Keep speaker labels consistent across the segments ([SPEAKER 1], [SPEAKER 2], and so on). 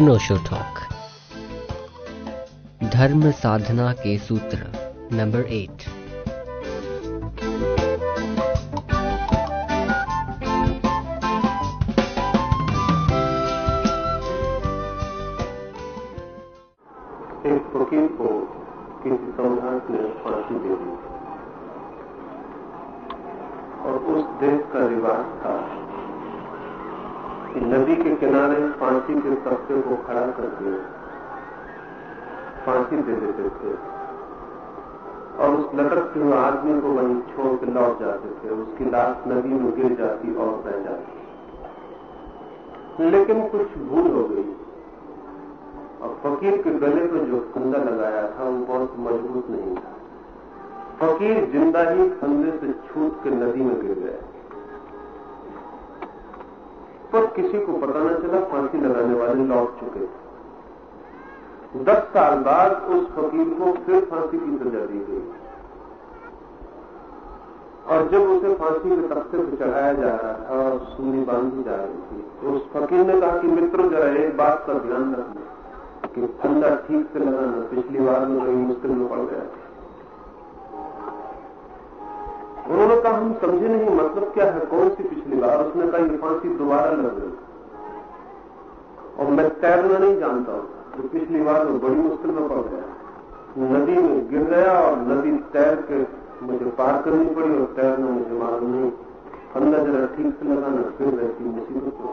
[SPEAKER 1] अनोशो talk. धर्म साधना के सूत्र, नंबर एट
[SPEAKER 2] को किसी दी। और उस देश का रिवाज था। कि नदी के किनारे फांसी के तख्ते को खड़ा करके फांसी दे देते थे। और उस लटकते हुए आदमी को वहीं छोड़ के लौट जाते थे। उसकी लाश नदी में गिर जाती और बह जाती। लेकिन कुछ भूल हो गई। और फकीर के गले पर जो फंदा लगाया था, वो बहुत मज़बूत नहीं था। फकीर ज़िंदा ही फंदे से छूट के नदी में गिर गया। पर किसी को पता न चला फांसी लगाने वाले लौट चुके। थे दस साल बाद उस फकीर को फिर फांसी की सजा दी गई। और जब उसे फांसी के तख्ते पर चढ़ाया जा रहा था और सूनी बांधी जा रही थी तो उस फकीर ने कहा कि मित्रों, जरा एक बात का ध्यान रखना कि फंदा ठीक से लगाना पिछली बार में कहीं मुश्किल में पड़ गया। उन्होंने कहा, हम समझे नहीं मतलब क्या है? कौन सी पिछली बार? उसने कहा, ये फांसी दोबारा लग गई और मैं तैरना नहीं जानता हूँ तो पिछली बार में बड़ी मुश्किल में पड़ गया। नदी में गिर गया और नदी तैर के मुझे पार करनी पड़ी और तैरना मुझे मालूम नहीं। फंदा जरा ठीक से लगाना, फिर रहती मुसीबत हो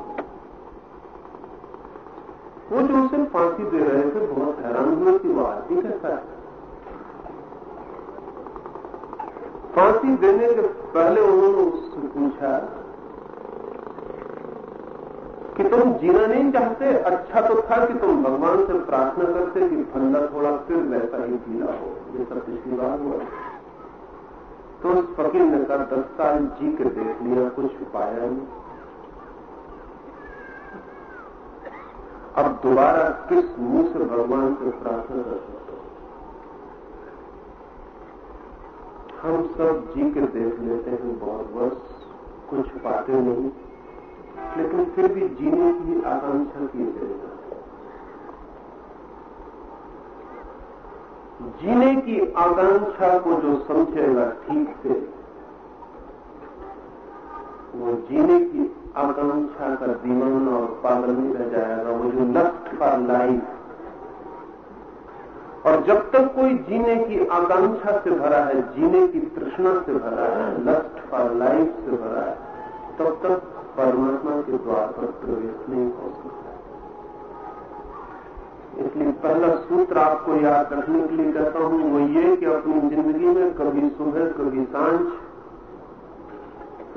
[SPEAKER 2] वो जो उसे फांसी दे रहे थे, बहुत हैरान हुए कि वो आदमी कैसा है? फांसी देने के पहले उन्होंने उससे पूछा कि तुम जीना नहीं चाहते? अच्छा तो था कि तुम भगवान से प्रार्थना करते कि फंदा थोड़ा फिर वैसा ही जीना हो, जैसा पिछली बार हुआ। तो उस फकीर ने कहा दस साल जी के देख लिया, कुछ पाया नहीं। अब दोबारा किस मुँह से भगवान से प्रार्थना कर सकते हम सब जी के देख लेते हैं, बहुत वर्ष कुछ पाते नहीं। लेकिन फिर भी जीने की आकांक्षा किए जाएगा जीने की आकांक्षा को जो समझेगा ठीक से, वो जीने की आकांक्षा का दीवाना और पागल नहीं रह जाएगा वो जो लस्ट फॉर लाइफ और जब तक कोई जीने की आकांक्षा से भरा है, जीने की तृष्णा से भरा है, लस्ट फॉर लाइफ से भरा है, तब तक परमात्मा के द्वार पर प्रवेश नहीं हो सकता। इसलिए पहला सूत्र आपको याद रखने के लिए कहता हूँ, वो ये कि अपनी ज़िंदगी में कभी सुबह, कभी साँझ,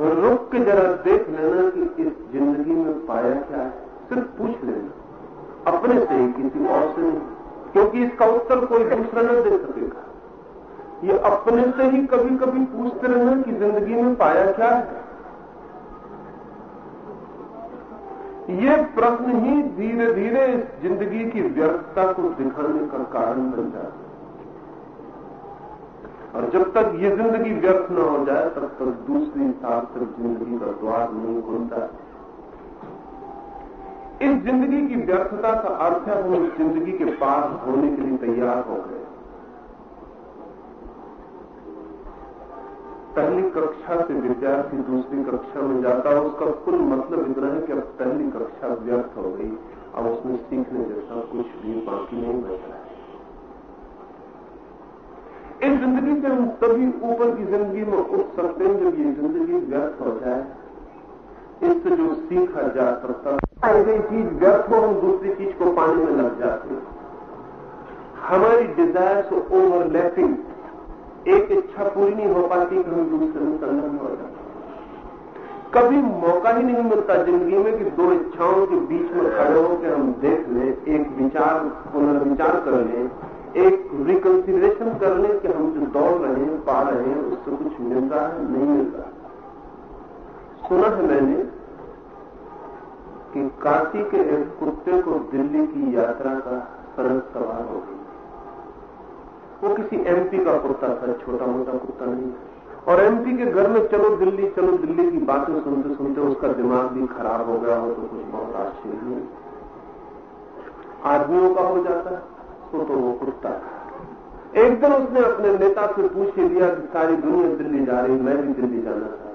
[SPEAKER 2] रुक के जरा देख लेना कि इस ज़िंदगी में पाया क्या है। सिर्फ़ पूछ लेना। अपने से ही किसी और से नहीं। क्योंकि इसका उत्तर कोई दूसरा न दे सकेगा ये अपने से ही कभी कभी पूछते रहना कि ज़िंदगी में पाया क्या है? ये प्रश्न ही धीरे धीरे ज़िंदगी की व्यर्थता को दिखाने का कारण बन जाता है। और जब तक ये ज़िंदगी व्यर्थ न हो जाए, तब तक दूसरी हिसाब से ज़िंदगी का द्वार नहीं खुलता। इस ज़िंदगी की व्यर्थता का अर्थ है हम इस ज़िंदगी के पार होने के लिए तैयार हो गए। पहली कक्षा से विद्यार्थी दूसरी कक्षा में जाता है, उसका कुल मतलब इतना है कि अब पहली कक्षा व्यर्थ हो गई, अब उसमें सीखने जैसा कुछ भी बाकी नहीं बचा है। इस ज़िंदगी से हम तभी ऊपर की ज़िंदगी में उठ सकते हैं जब ये ज़िंदगी व्यर्थ हो जाए। इससे जो सीखा जा सकता है गई चीज़ व्यर्थ हो, हम दूसरी चीज़ को पाने में लग जाते हैं। हमारी डिज़ायर ओवरलैपिंग एक इच्छा पूरी नहीं हो पाती कि हम दूसरे में संलग्न हो जाते कभी मौका ही नहीं मिलता ज़िंदगी में कि दो इच्छाओं के बीच में खड़े होकर हम देख लें, एक विचार, पुनर्विचार कर लें, एक रिकंसिडरेशन कर लें कि हम जो दौड़ रहे हैं, पा रहे हैं, उससे कुछ मिल रहा है, नहीं मिल रहा सुना है मैंने कि काशी के एक कुत्ते को दिल्ली की यात्रा का सरल सवाल हो गई। वो किसी एमपी का कुत्ता था, छोटा मोटा कुत्ता नहीं और एमपी के घर में चलो दिल्ली चलो दिल्ली की बातें सुनते सुनते उसका दिमाग भी खराब हो गया हो तो कुछ बहुत आश्चर्य नहीं आदमियों का हो जाता तो तो वो कुत्ता एक दिन उसने अपने नेता से पूछ लिया कि सारी दुनिया दिल्ली जा रही मैं भी दिल्ली जाना चाहता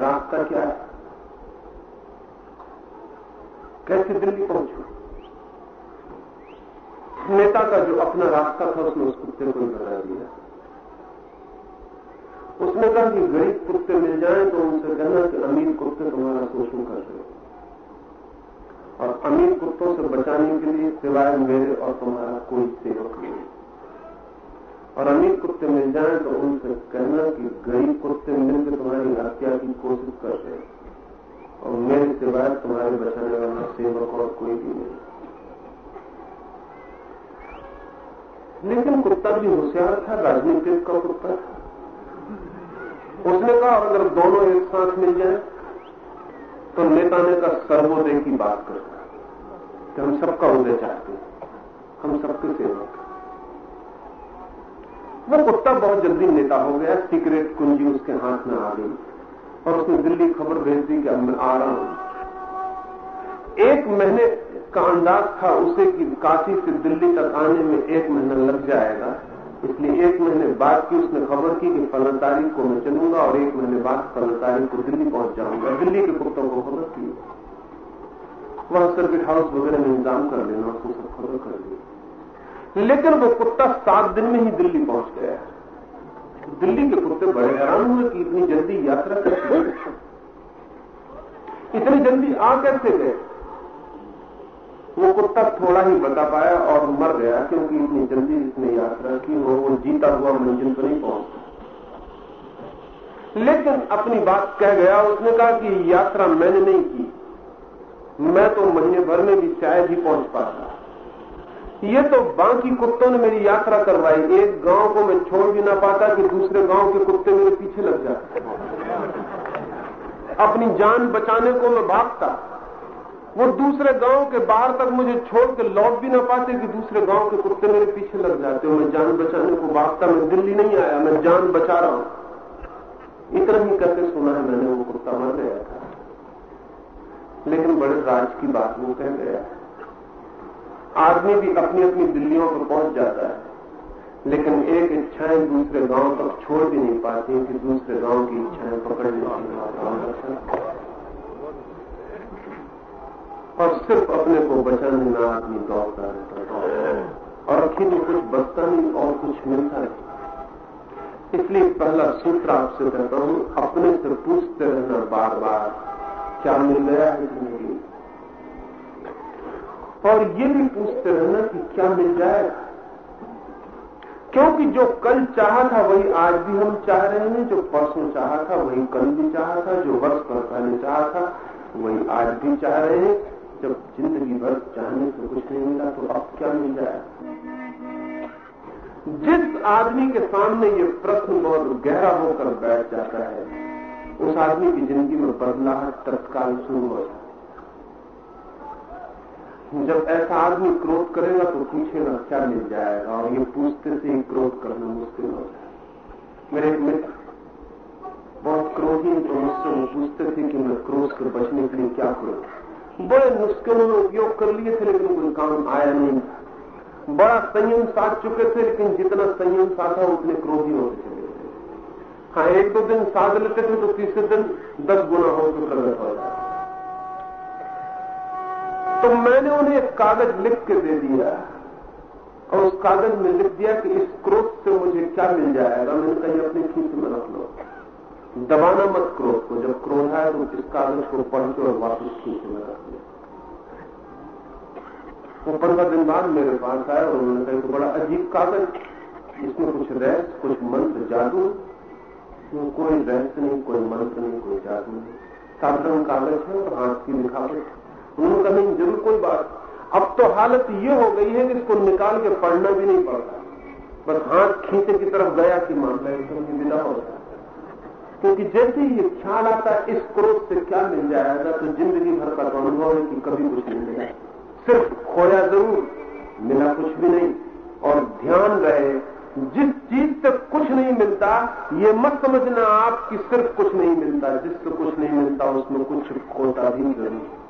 [SPEAKER 2] रास्ता क्या है? कैसे दिल्ली पहुंचू? नेता का जो अपना रास्ता था, उसने उस कुत्ते को बता दिया। उसने कहा कि गरीब कुत्ते मिल जाए तो उनसे कहना कि अमीर कुत्ते तुम्हारा शोषण कर रहे और अमीर कुत्तों से बचाने के लिए सिवाय मेरे और तुम्हारा कोई सेवक नहीं और अमीर कुत्ते मिल जाए तो उनसे कहना कि गरीब कुत्ते मिलकर तुम्हारी हत्या की कोशिश कर रहे और मेरे सिवाय तुम्हारे बचाने वाला सेवक और कोई भी नहीं। लेकिन कुत्ता भी होशियार था, राजनीतिक का कुत्ता उसने कहा, अगर दोनों एक साथ मिल जाए तो नेता ने का सर्वोदय की बात करता कि हम सबका उदय चाहते हैं। हम सबके सेवक वो कुत्ता बहुत जल्दी नेता हो गया सीक्रेट कुंजी उसके हाथ में आ गई और उसने दिल्ली खबर भेज दी कि अब मैं आ रहा हूँ। एक महीने का अंदाज था उसे कि काशी से दिल्ली तक आने में एक महीना लग जाएगा, इसलिए एक महीने बाद की उसने खबर की कि फलन तारीख को मैं चलूँगा और एक महीने बाद फलन तारीख को दिल्ली पहुँच जाऊँगा। दिल्ली के कुत्तों को खबर की वहाँ सर्किट हाउस वगैरह में इंतज़ाम कर लेना उसको सब खबर कर दी। लेकिन वो कुत्ता सात दिन में ही दिल्ली पहुँच गया दिल्ली के कुत्ते बड़े हैरान हुए कि इतनी जल्दी यात्रा कैसे इतनी जल्दी आ कैसे गए? वो कुत्ता थोड़ा ही बता पाया और मर गया क्योंकि इतनी जल्दी इसने यात्रा की वो वो जीता हुआ मंजिल पर नहीं पहुँचा लेकिन अपनी बात कह गया, उसने कहा कि यात्रा मैंने नहीं की। मैं तो महीने भर में भी शायद ही पहुँच पाता। ये तो बाकी कुत्तों ने मेरी यात्रा करवाई। एक गाँव को मैं छोड़ भी ना पाता कि दूसरे गाँव के कुत्ते मेरे पीछे लग जाते अपनी जान बचाने को मैं भागता। वो दूसरे गाँव के बाहर तक मुझे छोड़ के लौट भी ना पाते कि दूसरे गाँव के कुत्ते मेरे पीछे लग जाते मैं जान बचाने को भागता। मैं दिल्ली नहीं आया। मैं जान बचा रहा हूँ। इतना ही करके सुना है मैंने, वो कुत्ता मर गया लेकिन बड़े राज की बात वो कह गया है। आदमी भी अपनी अपनी दिल्लियों पर पहुँच जाता है, लेकिन एक इच्छाएँ दूसरे गाँव तक छोड़ भी नहीं पाती कि दूसरे गाँव की इच्छाएँ पकड़ लेती और सिर्फ़ अपने को बचाने में आदमी दौड़ता है। और अखिल कुछ बचता नहीं और कुछ मिलता नहीं। इसलिए पहला सूत्र आपसे कहता हूँ, अपने से पूछते रहना बार बार क्या मिल गया है ज़िंदगी और ये भी पूछते रहना कि क्या मिल जाएगा क्योंकि जो कल चाहा था, वही आज भी हम चाह रहे हैं। जो परसों चाहा था, वही कल भी चाहा था। जो वर्ष भर पहले चाहा था, वही आज भी चाह रहे हैं। जब ज़िंदगी भर चाहने से कुछ नहीं मिला तो अब क्या मिल जाएगा जिस आदमी के सामने ये प्रश्न बहुत गहरा होकर बैठ जाता है, उस आदमी की ज़िंदगी में बदलाव तत्काल शुरू हो जाता जब ऐसा आदमी क्रोध करेगा तो पूछेगा क्या मिल जाएगा? और ये पूछते से ही, क्रोध करना मुश्किल हो जाए मेरे मित्र बहुत क्रोधी तो मुझसे वो पूछते थे कि मैं क्रोध कर बचने के लिए क्या करूँ? बड़े नुस्खे उन्होंने उपयोग कर लिए थे, लेकिन कोई काम आया नहीं। बड़ा संयम साध चुके थे, लेकिन जितना संयम साधा, उतने क्रोधी होते चले हाँ एक दो दिन साध लेते थे तो तीसरे दिन दस गुना होकर प्रकट हो जाए तो मैंने उन्हें एक कागज़ लिख के दे दिया। और उस कागज़ में लिख दिया कि इस क्रोध से मुझे क्या मिल जाएगा? मैंने कहीं अपनी खींच में रख लो। दबाना मत क्रोध को। जब क्रोध आए तो इस कागज़ को पढ़ के और वापस खींच में रख लो वो पंद्रह दिन बाद मेरे पास आए और उन्होंने कहा तो बड़ा अजीब कागज़। इसमें कुछ रहस्य, कुछ मंत्र, जादू। कोई रहस्य नहीं, कोई मंत्र नहीं, कोई जादू नहीं। साधारण कागज़ है और हाथ की लिखावट उन्होंने कहा नहीं ज़रूर कोई बात। अब तो हालत ये हो गई है कि इसको निकाल के पढ़ना भी नहीं पड़ता। बस हाथ खींचे की तरफ़ गया कि मामला एकदम विदा हो जाता क्योंकि जैसे ही ख्याल आता इस क्रोध से क्या मिल जाएगा तो ज़िंदगी भर का तो अनुभव है कि कभी कुछ नहीं मिला सिर्फ़ खोया ज़रूर, मिला कुछ भी नहीं। और ध्यान रहे, जिस चीज़ से कुछ नहीं मिलता, ये मत समझना आप कि सिर्फ़ कुछ नहीं मिलता। जिससे कुछ नहीं मिलता, उसमें कुछ खोता भी ज़रूर।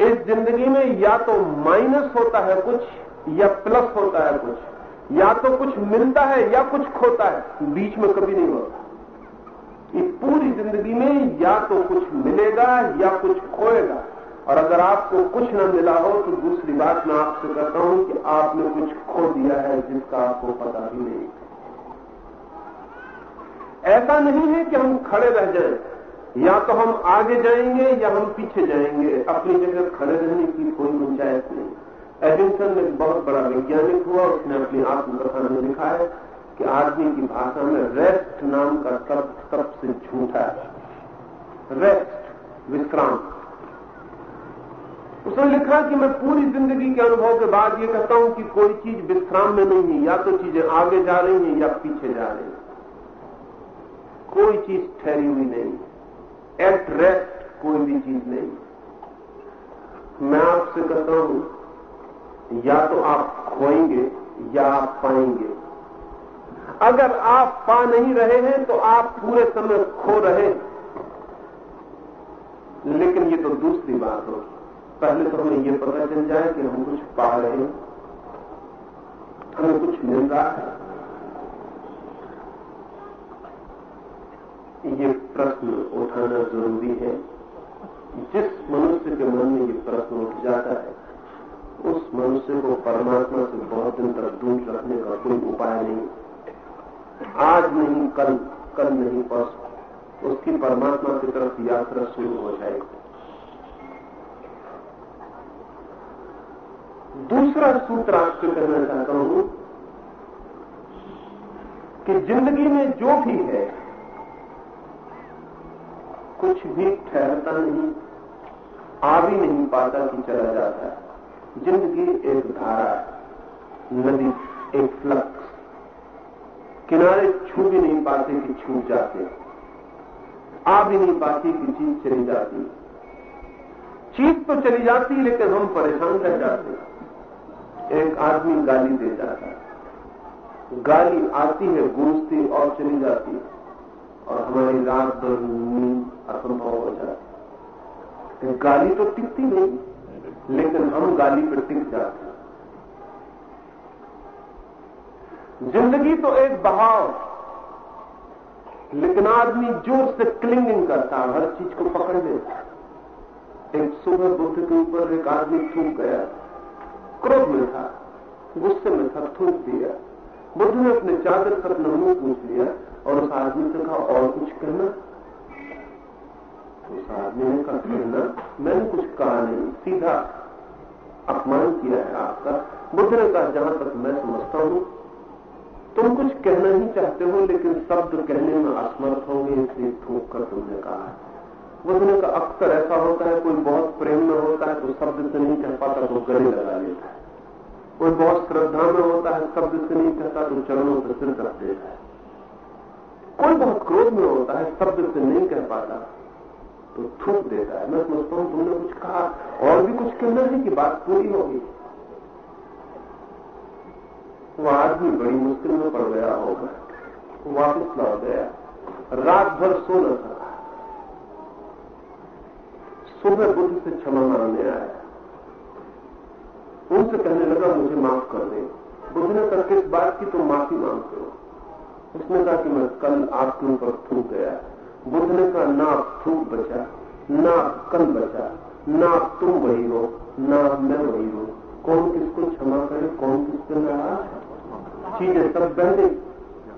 [SPEAKER 2] इस ज़िंदगी में या तो माइनस होता है कुछ, या प्लस होता है कुछ। या तो कुछ मिलता है या कुछ खोता है। बीच में कभी नहीं होता। ये पूरी ज़िंदगी में या तो कुछ मिलेगा या कुछ खोएगा। और अगर आपको कुछ न मिला हो तो दूसरी बात मैं आपसे कहता हूँ कि आपने कुछ खो दिया है जिसका आपको पता भी नहीं। ऐसा नहीं है कि हम खड़े रह जाएँ। या तो हम आगे जाएँगे या हम पीछे जाएँगे। अपनी जगह खड़े रहने की कोई गुंजाइश नहीं। एडिंसन एक बहुत बड़ा वैज्ञानिक हुआ, उसने अपनी आत्मकथा में लिखा है कि आदमी की भाषा में रेस्ट नाम का शब्द सबसे झूठा है। रेस्ट विश्राम। उसने लिखा कि मैं पूरी ज़िंदगी के अनुभव के बाद ये कहता हूँ कि कोई चीज़ विश्राम में नहीं है, या तो चीज़ें आगे जा रही हैं या पीछे जा रही हैं। कोई चीज़ ठहरी हुई नहीं। एट रेस्ट कोई भी चीज़ नहीं। मैं आपसे कहता हूँ, या तो आप खोएँगे, या आप पाएँगे। अगर आप पा नहीं रहे हैं तो आप पूरे समय खो रहे लेकिन ये तो दूसरी बात होगी पहले तो हमें यह पता चल जाए कि हम कुछ पा रहे हैं। हमें कुछ मिल रहा है। ये ज़रूरी है। जिस मनुष्य के मन में ये प्रश्न उठ जाता है, उस मनुष्य को परमात्मा से बहुत दिन तक दूर रखने का कोई उपाय नहीं। आज नहीं, कल कल नहीं परसों उसकी परमात्मा की तरफ़ यात्रा शुरू हो जाएगी दूसरा सूत्र आपसे कहना चाहता हूँ कि ज़िंदगी में जो भी है कुछ भी ठहरता नहीं आ भी नहीं पाता कि चला जाता है। ज़िंदगी एक धारा नदी एक फ्लक्स किनारे छू भी नहीं पाते कि छूट जाते। आ भी नहीं पाती कि चीज़ चली जाती। चीज़ तो चली जाती, लेकिन हम परेशान रह जाते एक आदमी गाली दे जाता है। गाली आती है, गूंजती और चली जाती है। और हमारी रात भर नींद असंभव हो जाती है। गाली तो टिकती नहीं, लेकिन हम गाली पर टिक जाते हैं। ज़िंदगी तो एक बहाव, लेकिन आदमी ज़ोर से क्लिंगिंग करता है, हर चीज़ को पकड़ लेता एक सुबह बुद्ध के ऊपर एक आदमी थूक गया, क्रोध में था, गुस्से में था, थूक दिया। बुद्ध ने अपने चादर पर मुँह पूछ लिया और उस आदमी से कहा, और कुछ कहना उस आदमी ने कहा कहना मैंने कुछ कहा नहीं। सीधा अपमान किया है आपका। बुद्ध ने कहा जहाँ तक मैं समझता हूँ, तुम कुछ कहना ही चाहते हो, लेकिन शब्द कहने में असमर्थ होंगे, इसलिए थूक कर तुमने कहा बुद्ध ने कहा अक्सर ऐसा होता है, कोई बहुत प्रेम में होता है तो शब्द से नहीं कह पाता तो गले लगा लेता है। कोई बहुत श्रद्धा में होता है, शब्द से नहीं कहता तो चरणों पर सिर रख देता है। कोई बहुत क्रोध में होता है, शब्द से नहीं कह पाता तो थूक देता है। मैं समझता हूँ तुमने कुछ कहा, और भी कुछ कहना है कि बात पूरी होगी। वो आदमी बड़ी मुश्किल में पड़ गया होगा, वापस लौट गया। रात भर सो न सका सुबह बुद्ध से क्षमा मांगने आया। उनसे कहने लगा, मुझे माफ़ कर दे। बुद्ध ने किस बात की तुम माफ़ी मांगते हो? उसने कहा कि मैं कल आपके ऊपर थूक गया। बुद्ध ने कहा ना थूक बचा ना कल बचा ना तुम वही हो ना मैं वही हूँ। कौन किसको क्षमा करे, कौन किसको नाराज़ चीज़ें सब बह गई।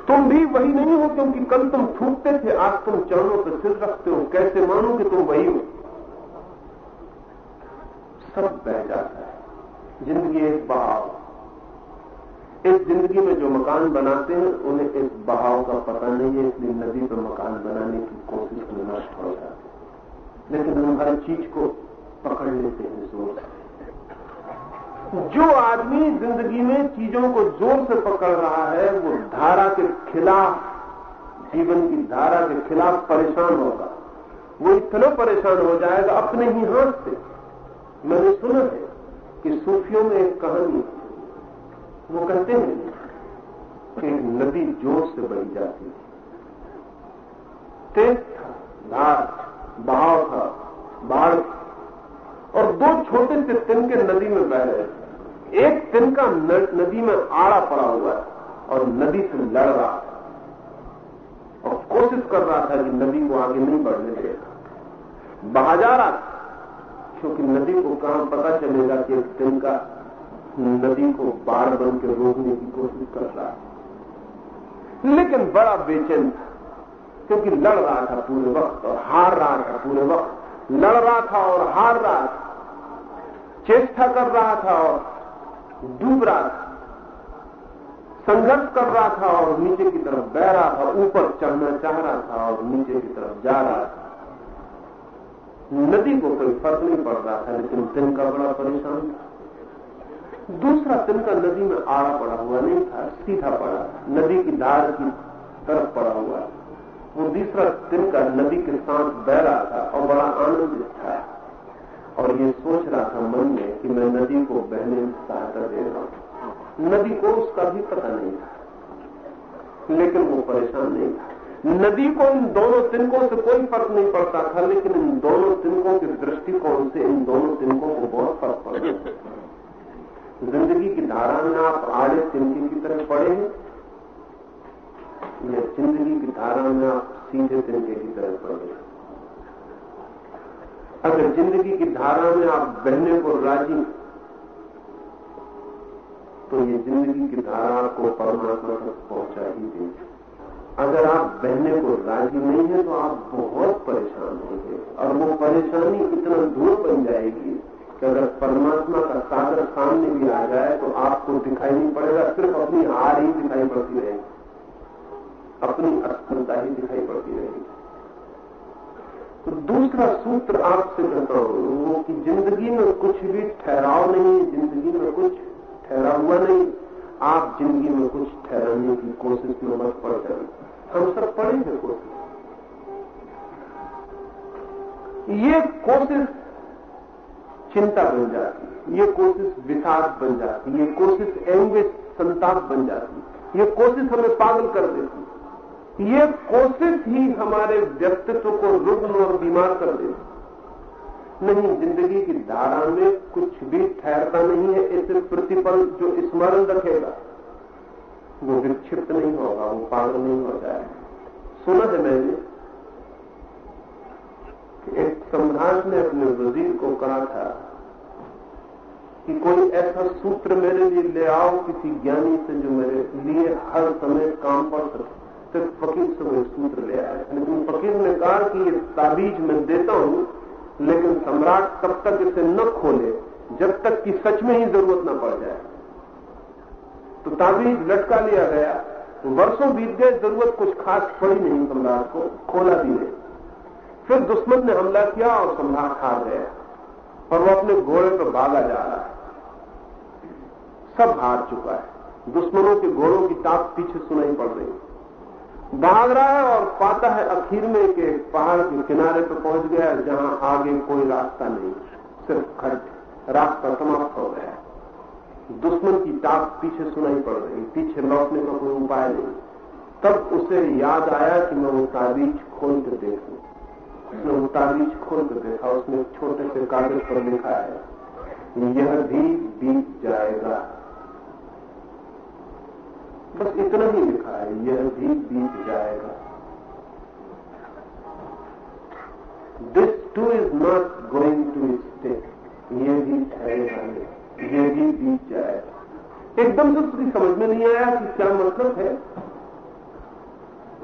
[SPEAKER 2] तुम भी वही नहीं हो, क्योंकि कल तुम थूकते थे, आज तुम चरणों पर सिर रखते हो। कैसे मानो कि तुम वही हो? सब बह जाता है। ज़िंदगी एक बहाव इस ज़िंदगी में जो मकान बनाते हैं, उन्हें इस बहाव का पता नहीं है इसलिए नदी पर मकान बनाने की कोशिश में नष्ट हो जाते लेकिन हम हर चीज़ को पकड़ लेते हैं, ज़ोर जो आदमी ज़िंदगी में चीज़ों को ज़ोर से पकड़ रहा है, वो धारा के खिलाफ, जीवन की धारा के खिलाफ परेशान होगा। वो इतना परेशान हो जाएगा अपने ही हाथ से। मैंने सुना है कि सूफियों में एक कहानी वो कहते हैं कि नदी ज़ोर से बही जाती थी तेज था धार बहाव था, बाढ़ और दो छोटे से तिनके नदी में बह रहे एक तिनका नदी में आड़ा पड़ा हुआ है और नदी से लड़ रहा था और कोशिश कर रहा था कि नदी को आगे नहीं बढ़ने देगा बहा जा रहा था, क्योंकि नदी को कहाँ पता चलेगा कि एक तिनका नदी को बाढ़ बन के रोकने की कोशिश कर रहा लेकिन बड़ा बेचैन था, क्योंकि लड़ रहा था पूरे वक्त और हार रहा था पूरे वक्त। लड़ रहा था और हार रहा था, चेष्टा कर रहा था और डूब रहा था, संघर्ष कर रहा था और नीचे की तरफ़ बह रहा था, ऊपर चढ़ना चाह रहा था और नीचे की तरफ़ जा रहा था। नदी को कोई फ़र्क नहीं पड़ रहा था, लेकिन तिनका बड़ा परेशान था। दूसरा तिनका नदी में आड़ा पड़ा हुआ नहीं था, सीधा पड़ा। नदी की धार की तरफ़ पड़ा हुआ। वो दूसरा तिनका नदी के साथ बह रहा था और बड़ा आनंदित था। और ये सोच रहा था मन में कि मैं नदी को बहने में सहायता दे रहा हूँ। नदी को उसका भी पता नहीं था, लेकिन वो परेशान नहीं था। नदी को इन दोनों तिनकों से कोई फ़र्क नहीं पड़ता था, लेकिन इन दोनों तिनकों के दृष्टिकोण से इन दोनों तिनकों को बहुत फ़र्क पड़ता ज़िंदगी की धारा में आप आड़े तिनके की तरह पड़े हैं या ज़िंदगी की धारा में आप सीधे तिनके की तरह पड़े हैं अगर ज़िंदगी की धारा में आप बहने को राज़ी तो ये ज़िंदगी की धारा को परमात्मा तक पहुँचा ही देगी अगर आप बहने को राज़ी नहीं है तो आप बहुत परेशान होंगे और वो परेशानी इतना दूर बन जाएगी कि अगर परमात्मा का सागर सामने भी आ जाए तो आपको दिखाई नहीं पड़ेगा, सिर्फ़ अपनी हार ही दिखाई पड़ती रहेगी। अपनी असफलता ही दिखाई पड़ती रहेगी। तो दूसरा सूत्र आपसे कहता हूँ वो कि ज़िंदगी में कुछ भी ठहराव नहीं, ज़िंदगी में कुछ ठहरा हुआ नहीं। आप ज़िंदगी में कुछ ठहराने की कोशिश में मत पड़ जाए। हम सब पढ़ेंगे कोशिश। ये कोशिश चिंता बन जाती है। ये कोशिश विषाद बन जाती है, ये कोशिश एंग्विश संताप बन जाती है। ये कोशिश हमें पागल कर देती ये कोशिश ही हमारे व्यक्तित्व को रुग्ण और बीमार कर देती नहीं, ज़िंदगी की धारा में कुछ भी ठहरता नहीं है, ऐसे प्रतिपल जो स्मरण रखेगा, वो विक्षिप्त नहीं होगा, वो पागल नहीं हो जाएगा। सुना है मैंने एक सम्राट ने अपने वज़ीर को कहा था कि कोई ऐसा सूत्र मेरे लिए ले आओ, किसी ज्ञानी से जो मेरे लिए हर समय काम पड़ सके सिर्फ़ फकीर से वो सूत्र ले आए। लेकिन फकीर ने कहा कि ये ताबीज मैं देता हूँ, लेकिन सम्राट तब तक इसे न खोले, जब तक कि सच में ही ज़रूरत न पड़ जाए। तो ताबीज लटका लिया गया। वर्षों बीत गए, ज़रूरत कुछ खास पड़ी नहीं सम्राट को, खोला भी नहीं। फिर दुश्मन ने हमला किया और सम्राट हार गया। और वो अपने घोड़े पर भागा जा रहा है। सब हार चुका है। दुश्मनों के घोड़ों की ताप पीछे सुनाई पड़ रही है। भाग रहा है और पाता है अखीर में के पहाड़ के किनारे पर पहुँच गया है, जहाँ आगे कोई रास्ता नहीं। सिर्फ़ खर्च रास्ता समाप्त हो गया है। दुश्मन की टाप पीछे सुनाई पड़ रही, पीछे लौटने का कोई उपाय नहीं। तब उसे याद आया कि मैं वो तारीख खोल कर देखूँ। उसने वो तारीख खोल कर देखा, उसने छोटे से कागज़ पर लिखा है, यह भी बीत जाएगा बस इतना ही लिखा है, यह भी बीत जाएगा। This too is not going to stay ये भी ठहरेगा ये भी बीत जाएगा। एकदम से उसकी समझ में नहीं आया कि क्या मतलब है।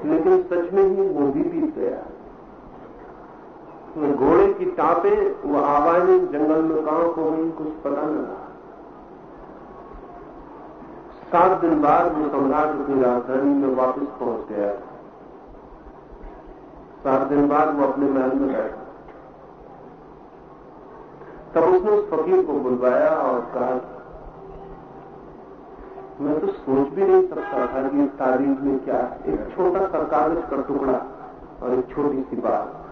[SPEAKER 2] लेकिन सच में ही वो भी बीत गया। घोड़े की टापे, वो आवाज़ें जंगल में कहाँ को गई कुछ पता न लगा। सात दिन बाद वो सम्राट अपनी राजधानी में वापस पहुँच गया। सात दिन बाद वो अपने महल में बैठा। तब उसने उस फकीर को बुलवाया और कहा, मैं तो सोच भी नहीं सकता था कि तारीख में क्या एक छोटा सा कागज़ का टुकड़ा और एक छोटी सी बात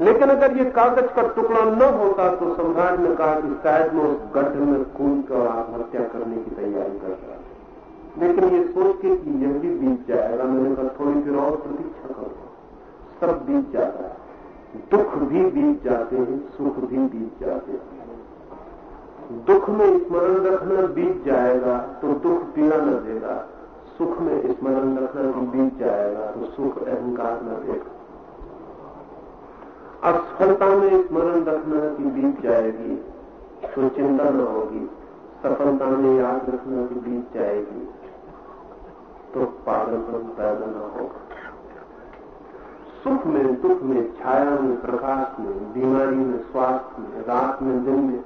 [SPEAKER 2] लेकिन अगर ये कागज़ का टुकड़ा न होता तो सम्राट ने कहा कि शायद मैं उस गड्ढ में कूद कर आत्महत्या करने की तैयारी कर रहा लेकिन ये सोच के कि यह भी बीत जाएगा मैंने कहा थोड़ी देर और प्रतीक्षा करो। सब बीत जाता है। दुख भी बीत जाते हैं, सुख भी बीत जाते हैं। दुख में स्मरण रखना बीत जाएगा तो दुख पीड़ा न देगा। सुख में स्मरण रखना बीत जाएगा तो सुख अहंकार न देगा। असफलता में स्मरण रखना की बीत जाएगी। तो चिंता न होगी। सफलता में याद रखना की बीत जाएगी। तो पागलपन पैदा न होगा सुख में, दुख में, छाया में, प्रकाश में, बीमारी में, स्वास्थ्य में, रात में, दिन में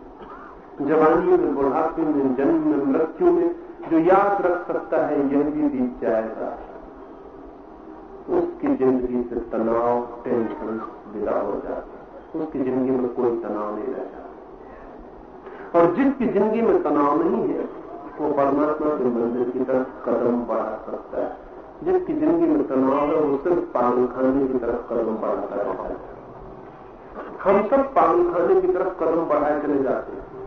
[SPEAKER 2] जवानी में, बुढ़ापे में, जन्म में, मृत्यु में, जो याद रख सकता है, यह भी बीत जाएगा। उसकी ज़िंदगी से तनाव टेंशन विदा हो जाता उसकी ज़िंदगी में कोई तनाव नहीं रह जाता। और जिसकी ज़िंदगी में तनाव नहीं है, वो परमात्मा के मंदिर की तरफ़ कदम बढ़ा सकता है। जिसकी ज़िंदगी में तनाव है, वो सिर्फ़ पागल खाने की तरफ़ कदम बढ़ाता रहता है। हम सब पागल खाने की तरफ़ कदम बढ़ाए चले जाते हैं।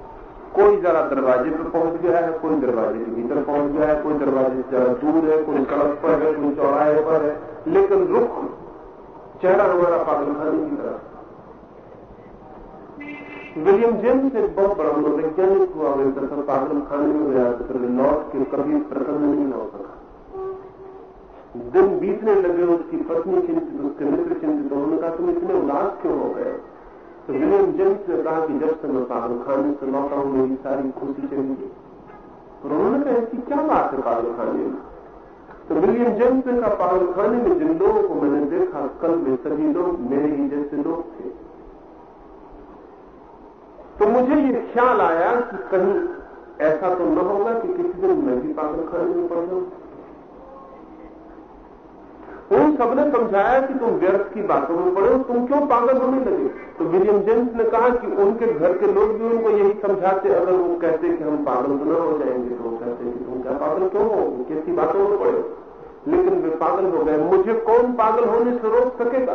[SPEAKER 2] कोई जरा दरवाजे पर पहुँच गया है, कोई दरवाजे के भीतर पहुँच गया है, कोई दरवाजे से जरा दूर है, कोई सड़क पर है, कोई चौराहे पर है, लेकिन रुख चेहरा हमारा पागल खाने की तरफ़ विलियम जेम्स एक बहुत बड़ा मनोवैज्ञानिक हुआ, वे दरअसल पागल खाने में गया तो फिर लौट के कभी प्रसन्न नहीं हो सका। दिन बीतने लगे, उसकी पत्नी चिंतित, उसके मित्र चिंतित, उन्होंने कहा, तुम इतने उदास क्यों हो गए? तो विलियम जेम्स ने कहा कि जब से मैं पागल खाने से लौटा हूँ, मेरी सारी खुशी चली गई। और उन्होंने कहा इसकी क्या बात है पागल खाने में तो विलियम जेम्स ने कहा पागल खाने में जिन लोगों को मैंने देखा, कल में सभी लोग मेरे ही जैसे लोग थे। तो मुझे ये ख्याल आया कि कहीं ऐसा तो न होगा कि किसी दिन मैं भी पागल खाने में पड़ जाऊँ। उन सबने समझाया कि तुम व्यर्थ की बातों में पड़े हो, तुम क्यों पागल होने लगे? तो विलियम जेम्स ने कहा कि उनके घर के लोग भी उनको यही समझाते, अगर वो कहते कि हम पागल तो न हो जाएँगे तो कहते कि तुम क्या पागल क्यों हो? कैसी बातों में पड़े लेकिन वे पागल हो गए। मुझे कौन पागल होने से रोक सकेगा?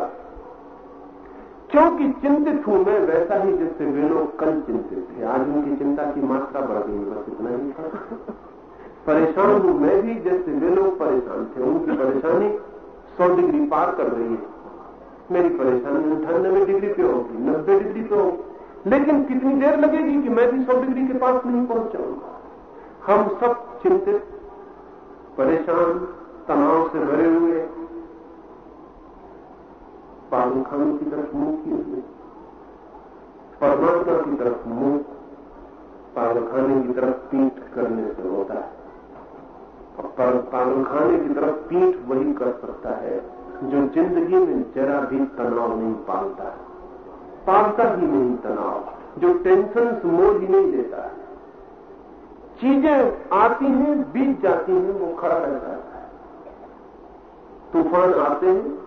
[SPEAKER 2] क्योंकि चिंतित हूँ मैं, वैसा ही जिससे वे लोग कल चिंतित थे। आज उनकी चिंता की मात्रा बढ़ गई, बस इतना ही परेशान हूँ मैं भी जैसे वे लोग परेशान थे। उनकी परेशानी सौ डिग्री पार कर रही है। मेरी परेशानी अठानबे डिग्री पे होगी, नब्बे डिग्री पे होगी। लेकिन कितनी देर लगेगी कि मैं भी सौ डिग्री के पास नहीं पहुँच जाऊँगा? हम सब चिंतित, परेशान, तनाव से भरे हुए पागल खाने की तरफ़ मुँह किए हुए, परमात्मा की तरफ़ मुँह पागल खाने की तरफ़ पीठ करने से होता है। और पागल खाने की तरफ़ पीठ वही कर सकता है, जो ज़िंदगी में जरा भी तनाव नहीं पालता पालता ही नहीं तनाव, जो टेंशन मोल ही नहीं देता चीज़ें आती हैं, बीत जाती हैं, वो खड़ा रह जाता है। तूफ़ान आते हैं,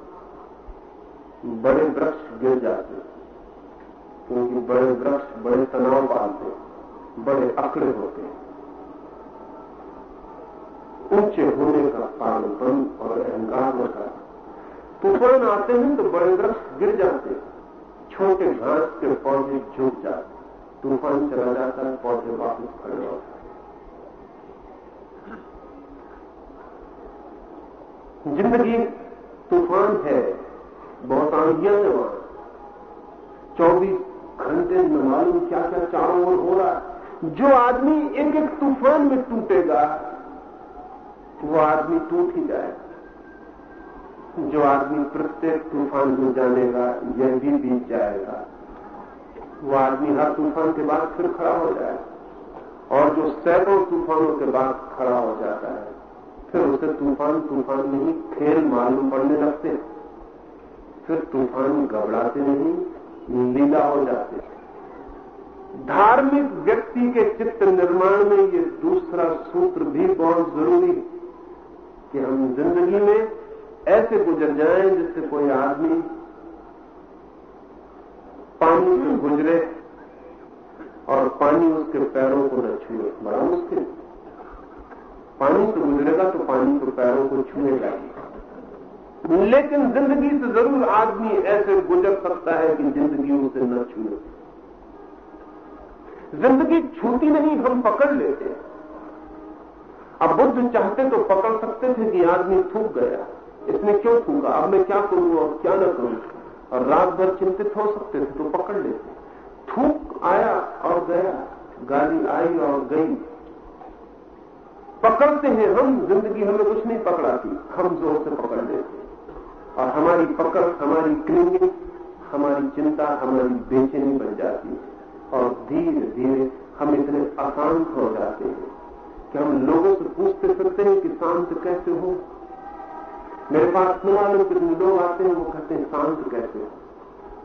[SPEAKER 2] बड़े वृक्ष गिर जाते हैं। क्योंकि बड़े वृक्ष, बड़े तनाव पालते हैं, बड़े अकड़े होते हैं। ऊँचे होने का पागलपन और अहंकार का तूफ़ान आते हैं तो बड़े वृक्ष गिर जाते छोटे घास के पौधे झूठ जाते तूफ़ान चला जाता है, पौधे वापस खड़े होते ज़िंदगी तूफ़ान है बहुत आंधियाँ हैं वहाँ चौबीस घंटे में मालूम क्या क्या चारों ओर हो रहा है? जो आदमी एक एक तूफ़ान में टूटेगा वो आदमी टूट ही जाएगा जो आदमी प्रत्येक तूफ़ान में जानेगा, यह भी बीत जाएगा। वो आदमी हर तूफ़ान के बाद फिर खड़ा हो जाएगा और जो सैकड़ों तूफानों के बाद खड़ा हो जाता है, फिर उसे तूफ़ान तूफ़ान नहीं, खेल मालूम पड़ने लगते फिर तूफ़ान घबराते नहीं, लीला हो जाते धार्मिक व्यक्ति के चित्त निर्माण में ये दूसरा सूत्र भी बहुत ज़रूरी है। कि हम ज़िंदगी में ऐसे गुजर जाएँ जिससे कोई आदमी पानी से गुजरे और पानी उसके पैरों को न छुए। बड़ा मुश्किल। पानी से गुजरेगा तो पानी के पैरों को छुएगा लेकिन ज़िंदगी से ज़रूर आदमी ऐसे गुजर सकता है कि ज़िंदगी उसे न छुए। ज़िंदगी छूती नहीं, हम पकड़ लेते अब बुद्ध चाहते तो पकड़ सकते थे कि आदमी थूक गया। इसने क्यों थूका? अब मैं क्या करूँ और क्या न करूँ? और रात भर चिंतित हो सकते थे तो पकड़ लेते। थूक आया और गया गाड़ी आई और गई। पकड़ते हैं हम, ज़िंदगी हमें कुछ नहीं पकड़ाती। हम ज़ोर से पकड़ लेते। और हमारी पकड़, हमारी क्लिंगिंग हमारी चिंता, हमारी बेचैनी बन जाती है। और धीरे धीरे हम इतने अशांत हो जाते हैं। कि हम लोगों से पूछते फिरते हैं कि शांत कैसे हो? मेरे पास न मालूम कितने लोग आते हैं, वो कहते हैं शांत कैसे हो?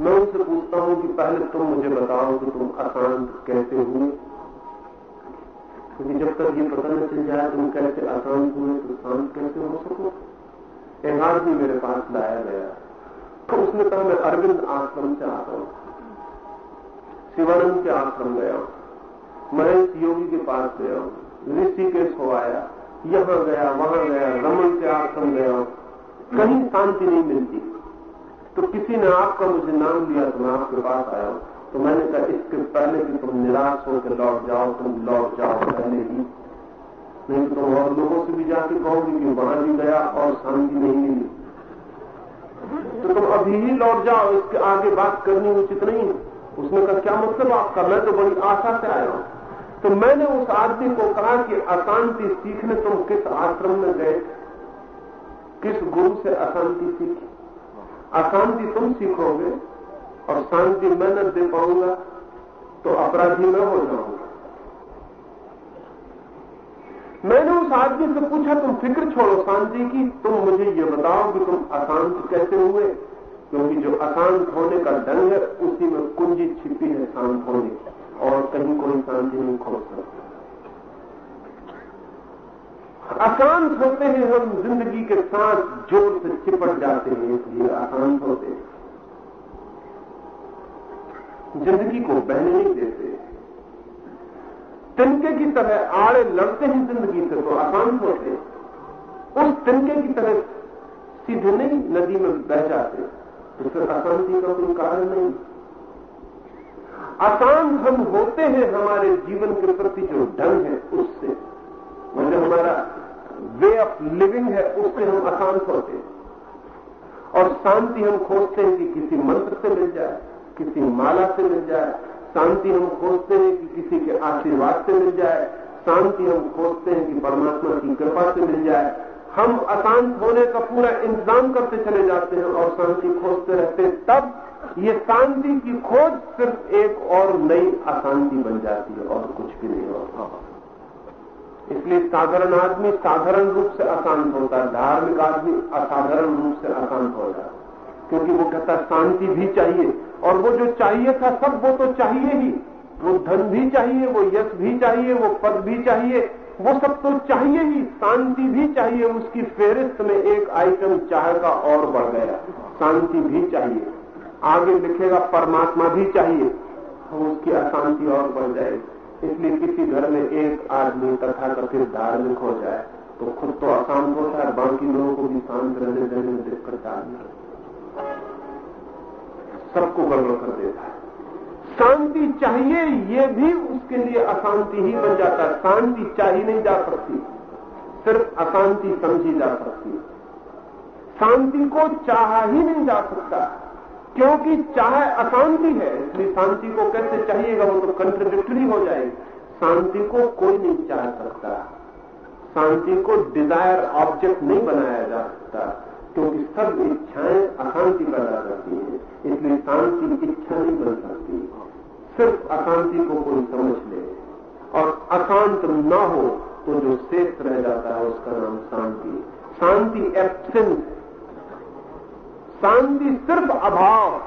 [SPEAKER 2] मैं उनसे पूछता हूँ कि पहले तुम मुझे बताओ कि तुम अशांत कैसे हुए। क्योंकि जब तक ये पता न चल जाए, तुम कैसे अशांत हुए तो शांत कैसे हो सको? एक आदमी मेरे पास लाया गया। तो उसने कहा, मैं अरविंद आश्रम से आता हूँ। शिवानंद के आश्रम गया हूँ। महेश योगी के पास गया ऋषिकेश हो आया, यहाँ गया, वहाँ गया, रमन के आश्रम गया कहीं शांति नहीं मिलती। तो किसी ने आपका मुझे नाम दिया तो मैं आपके पास आया तो मैंने कहा, इसके पहले कि तुम निराश होकर लौट जाओ, तुम लौट जाओ, पहले ही। नहीं तो तुम और लोगों से भी जाके कहोगे कि वहाँ भी गया और शांति नहीं मिली। तो तुम अभी ही लौट जाओ, इसके आगे बात करनी उचित नहीं है। उसने कहा, क्या मतलब आपका? मैं तो बड़ी आशा से आया हूँ। तो मैंने उस आदमी को कहा कि अशांति सीखने तुम किस आश्रम में गए? किस गुरु से अशांति सीखी? अशांति तुम सीखोगे और शांति मैं न दे पाऊँगा तो अपराधी मैं हो जाऊँगा। मैंने उस आदमी से पूछा, तुम फ़िक्र छोड़ो शांति की, तुम मुझे ये बताओ कि तुम अशांत कैसे हुए? क्योंकि जो अशांत होने का ढंग है, उसी में कुंजी छिपी है शांत होने और कहीं कोई शांति नहीं खोज सकता अशांत होते हैं हम, ज़िंदगी के साथ ज़ोर से चिपट जाते हैं, इसलिए अशांत होते हैं। ज़िंदगी को बहने नहीं देते। तिनके की तरह आड़े लड़ते हैं ज़िंदगी से तो अशांत होते उस तिनके की तरह सीधे नहीं नदी में बह जाते तो फिर अशांति का कोई कारण नहीं। अशांत हम होते हैं हमारे जीवन के प्रति जो ढंग है, उससे। मतलब हमारा वे ऑफ़ लिविंग है, उससे हम अशांत होते हैं। और शांति हम खोजते हैं कि किसी मंत्र से मिल जाए, किसी माला से मिल जाए, शांति हम खोजते हैं कि किसी के आशीर्वाद से मिल जाए, शांति हम खोजते हैं कि परमात्मा की कृपा से मिल जाए। हम अशांत होने का पूरा इंतज़ाम करते चले जाते हैं और शांति खोजते रहते हैं, तब ये शांति की खोज सिर्फ़ एक और नई अशांति बन जाती है और कुछ भी नहीं होता। इसलिए साधारण आदमी साधारण रूप से अशांत होता है। धार्मिक आदमी असाधारण रूप से अशांत हो जाता है। क्योंकि वो कहता है शांति भी चाहिए। और वो जो चाहिए था सब वो तो चाहिए ही। वो धन भी चाहिए वो यश भी चाहिए वो पद भी चाहिए वो सब तो चाहिए ही। शांति भी चाहिए उसकी फेरिस्त में एक आइटम चाह का और बढ़ गया। शांति भी चाहिए। आगे लिखेगा, परमात्मा भी चाहिए। तो उसकी अशांति और बढ़ जाएगी इसलिए किसी घर में एक आदमी तथा कथित धार्मिक हो जाए तो खुद तो अशांत होता है बाकी लोगों को भी शांत रहने देने में दिक्कत आदमी सबको गड़बड़ कर देता है। शांति चाहिए, ये भी उसके लिए अशांति ही बन जाता है। शांति चाहिए नहीं जा सकती। सिर्फ़ अशांति समझी जा सकती शांति को चाह ही नहीं जा सकता। क्योंकि चाहे अशांति है इसलिए शांति को कैसे चाहिएगा, वो तो कंट्रोडिक्टरी हो जाएगी। शांति को कोई नहीं चाह सकता। शांति को डिज़ायर ऑब्जेक्ट नहीं बनाया जा सकता, क्योंकि सब इच्छाएँ अशांति पैदा करती हैं। इसलिए शांति इच्छा नहीं बन सकती। सिर्फ़ अशांति को कोई समझ ले। और अशांत न हो तो जो शेष रह जाता है, उसका नाम शांति। शांति एब्सेंस शांति सिर्फ़ अभाव।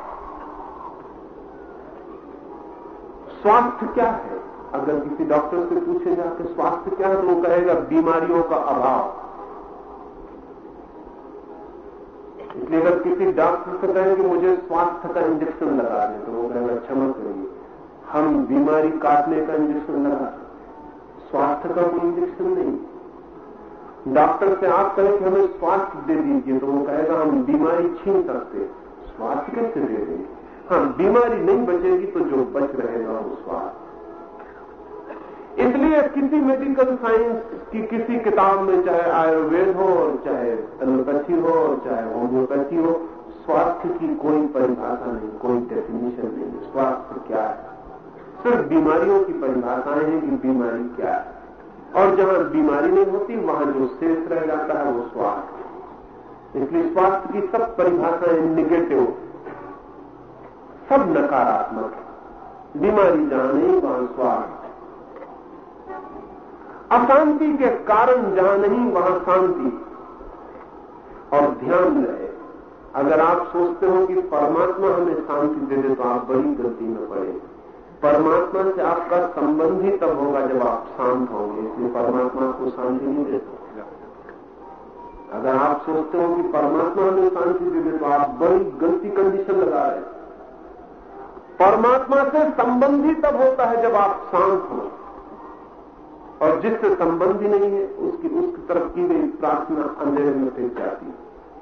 [SPEAKER 2] स्वास्थ्य क्या है? अगर किसी डॉक्टर से पूछे जाके स्वास्थ्य क्या है तो वो कहेगा, बीमारियों का अभाव। इसलिए अगर किसी डॉक्टर से कहें कि मुझे स्वास्थ्य का इंजेक्शन लगा दें तो वो कहेगा क्षमा करिए हम बीमारी काटने का इंजेक्शन लगा स्वास्थ्य का कोई इंजेक्शन नहीं। डॉक्टर से आप कहें कि हमें स्वास्थ्य दे दीजिए तो वो कहेगा, हम बीमारी छीन सकते स्वास्थ्य कैसे दे देंगे? हाँ बीमारी नहीं बचेगी तो जो बच रहेगा वो स्वास्थ्य। इसलिए किसी मेडिकल साइंस की किसी किताब में चाहे आयुर्वेद हो, चाहे एलोपैथी हो, चाहे होम्योपैथी हो, स्वास्थ्य की कोई परिभाषा नहीं, कोई डेफिनेशन नहीं। स्वास्थ्य क्या है? सिर्फ़ बीमारियों की परिभाषाएँ हैं कि बीमारी क्या है। और जहाँ बीमारी नहीं होती, वहाँ जो शेष रह जाता है वो स्वास्थ्य। इसलिए स्वास्थ्य की सब परिभाषाएँ निगेटिव सब नकारात्मक बीमारी जहाँ नहीं वहाँ स्वास्थ्य। अशांति के कारण जहाँ नहीं वहाँ शांति। और ध्यान रहे, अगर आप सोचते हो कि परमात्मा हमें शांति दे दे तो आप बड़ी गलती में पड़े। परमात्मा से आपका संबंध ही तब होगा जब आप शांत होंगे, इसलिए परमात्मा को शांति नहीं दे सकते अगर आप सोचते हो कि परमात्मा हमें शांति दे दे तो आप बड़ी गलती कंडीशन लगा रहे परमात्मा से संबंध ही तब होता है जब आप शांत हो। और जिससे संबंध ही नहीं है, उसकी उसकी तरफ़ की गई प्रार्थना अंधेरे में फिर जाती है,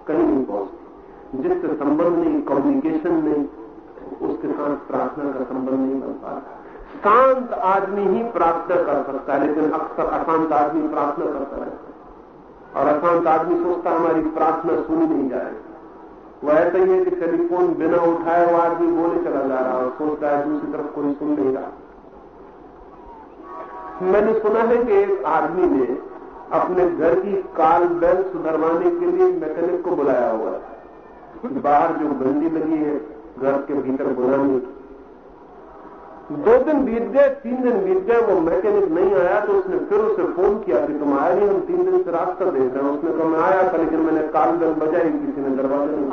[SPEAKER 2] कहीं नहीं पहुँचती जिससे संबंध नहीं कम्युनिकेशन नहीं उसके साथ प्रार्थना का संबंध नहीं बन पाता। शांत आदमी ही प्रार्थना कर सकता है, लेकिन अक्सर अशांत आदमी प्रार्थना करता है। और अशांत आदमी सोचता हमारी प्रार्थना सुनी नहीं जाएगी वह ऐसा ही है कि टेलीफोन बिना उठाए वो आदमी बोले चला जा रहा है और सोचता है, दूसरी तरफ़ कोई सुन नहीं रहा। मैंने सुना है कि एक आदमी ने अपने घर की काल बैल सुधरवाने के लिए मैकेनिक को बुलाया हुआ है। बाहर जो बंदी लगी है घर के भीतर बुलाने की दो दिन बीत गए, तीन दिन बीत गए, वो मैकेनिक नहीं आया तो उसने फिर उसे फ़ोन किया कि तुम आए नहीं, हम तीन दिन से रास्ता देख रहे हैं। उसने कहा, मैं आया था लेकिन मैंने काल बैल बजाई किसी ने दरवाज़ा नहीं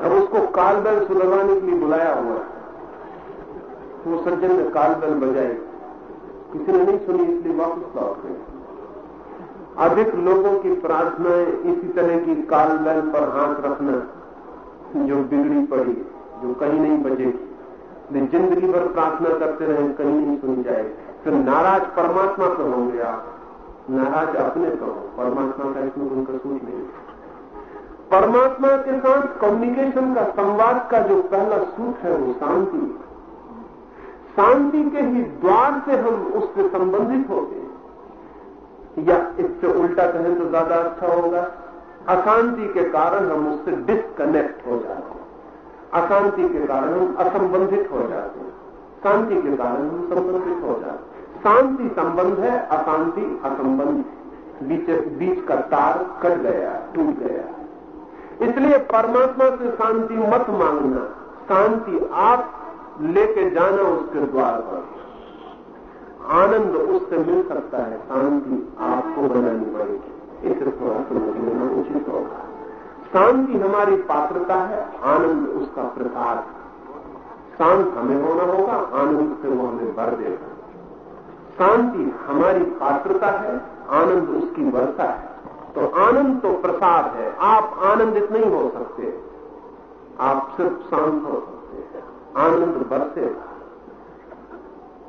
[SPEAKER 2] अब उसको काल बैल सुधरवाने के लिए बुलाया हुआ। वो सज्जन ने काल बैल बजाई किसी ने नहीं सुनी, इसलिए वापस लौट गए। अधिक लोगों की प्रार्थनाएँ इसी तरह की काल बैल पर हाथ रखना जो बिगड़ी पड़ी, जो कहीं नहीं बजेगी। ज़िंदगी भर प्रार्थना करते रहे, कहीं नहीं सुन जाए फिर नाराज़ परमात्मा पर होंगे आप। नाराज़ अपने पर हो। परमात्मा का इसमें उनका सूच नहीं। परमात्मा के साथ कम्युनिकेशन का, संवाद का जो पहला सूत्र है वो शांति। शांति के ही द्वार से हम उससे संबंधित होते हैं। या इससे उल्टा कहें तो ज़्यादा अच्छा होगा। अशांति के कारण हम उससे डिस्कनेक्ट हो जाते हैं। अशांति के कारण हम असंबंधित हो जाते हैं। शांति के कारण हम संबंधित हो जाते हैं। शांति संबंध है, अशांति असंबंध बीच बीच का तार कट गया, टूट गया। इसलिए परमात्मा से शांति मत मांगना। शांति आप लेके जाना उसके द्वार पर। आनंद उससे मिल सकता है शांति आपको बनानी पड़ेगी इसे थोड़ा समझ लेना उचित होगा। शांति हमारी पात्रता है, आनंद उसका प्रसाद शांत हमें होना होगा, आनंद से वो हमें भर देगा। शांति हमारी पात्रता है, आनंद उसकी वर्षा है। तो आनंद तो प्रसाद है, आप आनंदित नहीं हो सकते। आप सिर्फ़ शांत हो सकते हैं, आनंद बरसेगा।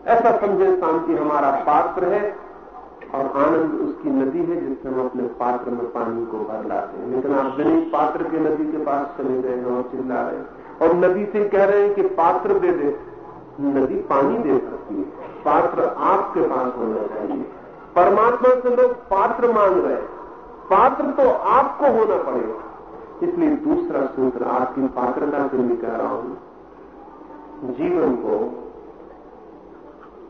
[SPEAKER 2] ऐसा समझे शांति हमारा पात्र है और आनंद उसकी नदी है जिससे हम अपने पात्र में पानी को भर लाते हैं। लेकिन आप बिना पात्र के नदी के पास चले गए हैं और चिल्ला रहे और नदी से कह रहे हैं कि पात्र दे दे। नदी पानी दे सकती है। पात्र आपके पास होना चाहिए। परमात्मा से लोग पात्र मांग रहे हैं। पात्र तो आपको होना पड़ेगा। इसलिए दूसरा सूत्र आपकी पात्रता से भी कह रहा हूँ। जीवन को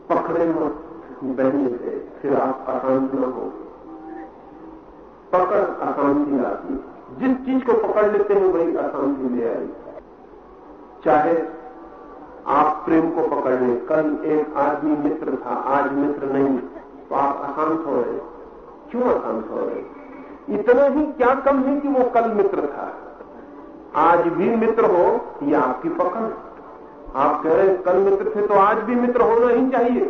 [SPEAKER 2] पकड़े मत बहने से फिर आप अशांत न हो पकड़ अशांति लाती। जिस चीज़ को पकड़ लेते हैं, वही अशांति ले आई। चाहे आप प्रेम को पकड़ लें, कल एक आदमी मित्र था, आज मित्र नहीं तो आप अशांत हो रहे क्यों अशांत हो रहे इतना ही क्या कम है कि वो कल मित्र था? आज भी मित्र हो, या आपकी पकड़ आप कह रहे हैं, कल मित्र थे तो आज भी मित्र होना ही चाहिए।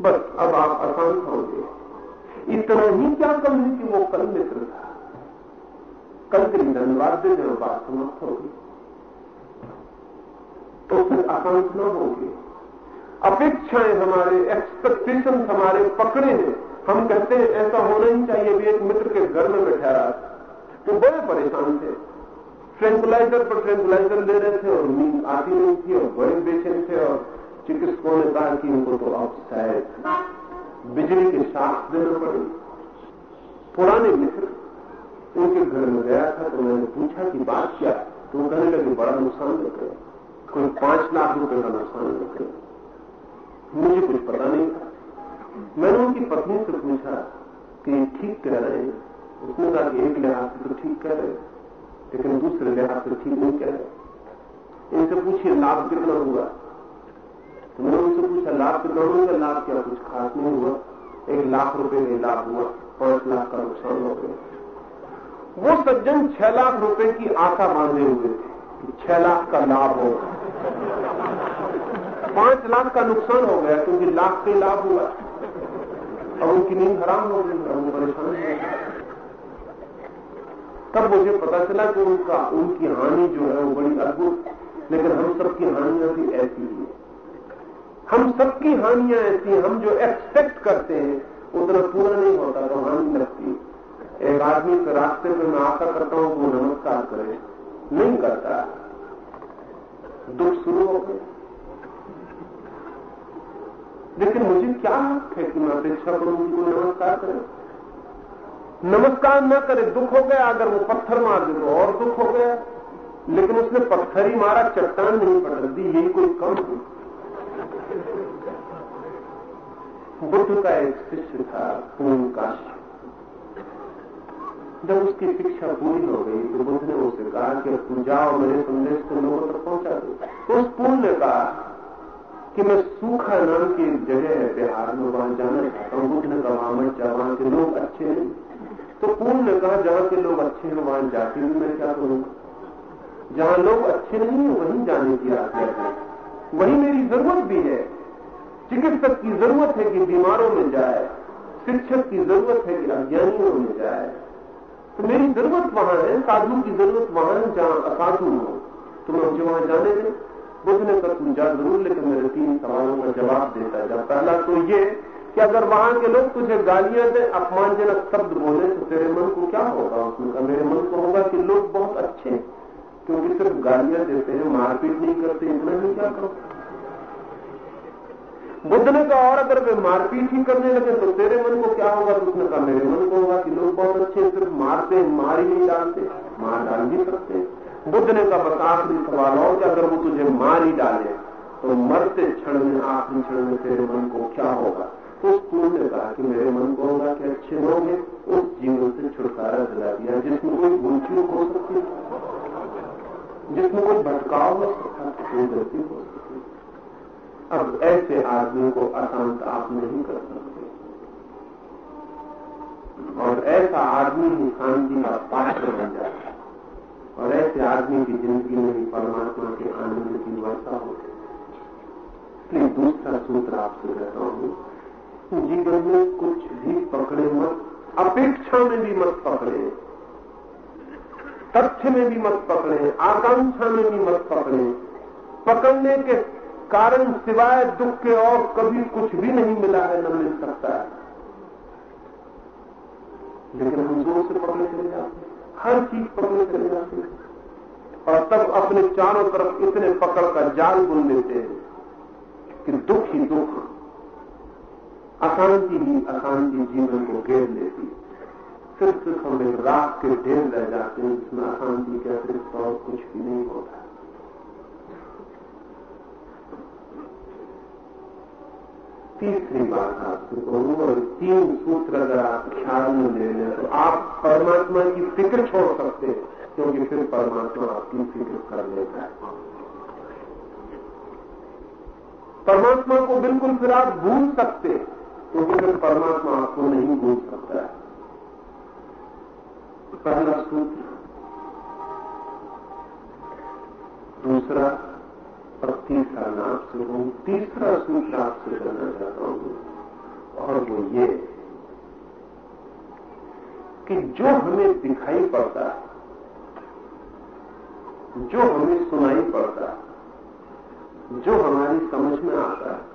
[SPEAKER 2] बस, अब आप अशांत होंगे इतना ही क्या कम है कि वो कल मित्र था? कल के धन्यवाद दे देना बात समाप्त होगी तो फिर अशांत न होगी अपेक्षाएँ हमारे एक्सपेक्टेशन हमारे पकड़े हैं। हम कहते हैं, ऐसा होना ही चाहिए भी एक मित्र के घर में बैठा रहा तो बड़े परेशान थे। ट्रेंकुलाइजर पर ट्रेंकुलाइजर ले रहे थे और नींद आती नहीं थी और बड़े बेचैन थे और चिकित्सकों ने कहा कि उनको तो अब शायद बिजली के साथ देना पड़े। पुराने मित्र उनके घर में गया था तो मैंने पूछा कि बात क्या तो वो कहने लगे, बड़ा नुकसान लग गया कोई पाँच लाख रुपए का नुकसान लग मुझे कुछ पता नहीं था। मैंने उनकी पत्नी से पूछा कि ठीक कह रहे हैं। उसने कहा कि एक लिहाज से तो ठीक कह रहे लेकिन दूसरे लिहाज से ठीक नहीं कह रहे इनसे पूछिए, लाभ कितना हुआ? तो मैंने उनसे पूछा, लाभ कितना हुआ? लाभ क्या कुछ खास नहीं हुआ। एक लाख रुपए का लाभ हुआ पाँच लाख का नुकसान हो गया। वो सज्जन छह लाख रुपए की आशा बांधे हुए थे छह लाख का लाभ होगा पाँच लाख का नुकसान हो गया, क्योंकि लाख के लाभ हुआ। और उनकी नींद हराम हो गई, अब वो परेशान हो गए। तब मुझे पता चला कि उनका, उनकी हानि जो है वो बड़ी अद्भुत, लेकिन हम सबकी हानियाँ भी ऐसी ही हम सबकी हानियाँ ऐसी हम जो एक्सपेक्ट करते हैं, उतना पूरा नहीं होता तो हानि लगती एक आदमी के रास्ते में मैं आशा करता हूँ वो नमस्कार करे। नहीं करता। दुख शुरू हो गए लेकिन मुझे क्या हक है कि मैं अपेक्षा करूँ कि कोई नमस्कार करे? नमस्कार न करे, दुख हो गया, अगर वो पत्थर मार दे तो और दुख हो गया। लेकिन उसने पत्थर ही मारा, चट्टान नहीं पटक दी यही कोई कम बुद्ध का एक शिष्य था पूर्ण काश जब उसकी शिक्षा पूरी हो गई तो बुद्ध ने उसे कहा कि तुम जाओ, मेरे संदेश को लोगों तक पहुँचा दो। तो उस पूर्ण ने कहा कि मैं सूखा नाम की जगह है बिहार में, वहाँ जाना चाहता हूँ। बुद्ध ने कहा मत जाओ वहाँ के लोग अच्छे नहीं तो पूर्ण ने कहा जहाँ के लोग अच्छे हैं, वहाँ जाके भी मैं क्या करूँगा जहाँ लोग अच्छे नहीं है, वहीं जाने की आज्ञा है वही मेरी ज़रूरत भी है। चिकित्सक की ज़रूरत है कि बीमारों में जाए। शिक्षक की ज़रूरत है कि अज्ञानियों में जाए। तो मेरी ज़रूरत वहाँ है साधु की ज़रूरत वहाँ है, जहाँ असाधु हो। तो मैं मुझे वहाँ जाने दें। बुद्ध ने कहा, तुम जा ज़रूर, लेकिन मेरे तीन सवालों का जवाब देता है पहला तो ये कि अगर वहाँ के लोग तुझे गालियाँ दें, अपमानजनक शब्द बोले तो तेरे मन को क्या होगा? उसने कहा, मेरे मन को होगा कि लोग बहुत अच्छे हैं, क्योंकि सिर्फ़ गालियाँ देते हैं, मारपीट नहीं करते, इतना नहीं क्या करो? बुद्ध ने कहा, और अगर वे मारपीट ही करने लगे तो तेरे मन को क्या होगा? तो उसने कहा, मेरे मन को होगा कि लोग बहुत अच्छे सिर्फ़ मारते मार ही नहीं डालते, मार डाल भी सकते बुद्ध ने कहा बस आखिरी सवाल और कि अगर वो तुझे मार ही डाले तो मरते क्षण में, आखिरी क्षण में तेरे मन को क्या होगा? उस पूर्ण ने कहा कि मेरे मन को होगा कि अच्छे लोग हैं उस जीवन से छुटकारा दिला दिया जिसमें कोई भूल हो सकती जिसमें कोई भटकाव हो सकता गलती हो सकती अब ऐसे आदमी को अशांत आप नहीं कर सकते और ऐसा आदमी ही शांति का पात्र बन जाता है और ऐसे आदमी की ज़िंदगी में ही परमात्मा के आनंद की वर्षा होती इसलिए दूसरा सूत्र आपसे कहता हूँ जीवन में कुछ भी पकड़े मत, अपेक्षा में भी मत पकड़े, तथ्य में भी मत पकड़े, आकांक्षा में भी मत पकड़े। पकड़ने के कारण सिवाय दुख के और कभी कुछ भी नहीं मिला है, न मिल सकता है। लेकिन हम ज़ोर से पकड़े चले जाते हर चीज़ पकड़े चले जाते हैं। और तब अपने चारों तरफ़ इतने पकड़ का जाल बुन देते हैं कि दुख ही दुख। अशांति ही अशांति जीवन को घेर लेती सिर्फ़ सिर्फ़ हम रात के ढेर रह जाते हैं, जिसमें अशांति के अतिरिक्त और कुछ भी नहीं होता। तीसरी बात आपसे कहूँ, और तीन सूत्र अगर आप ख्याल में ले लें तो आप परमात्मा की फ़िक्र छोड़ सकते हैं, क्योंकि फिर परमात्मा आपकी फ़िक्र कर लेता है। परमात्मा को बिल्कुल फिर आप भूल सकते क्योंकि फिर परमात्मा आपको नहीं भूल सकता है पहला सूत्र दूसरा और तीसरा मैं आपसे कहूँ तीसरा सूत्र आपसे करना चाहता हूँ। और वो ये कि जो हमें दिखाई पड़ता है, जो हमें सुनाई पड़ता है, जो हमारी समझ में आता है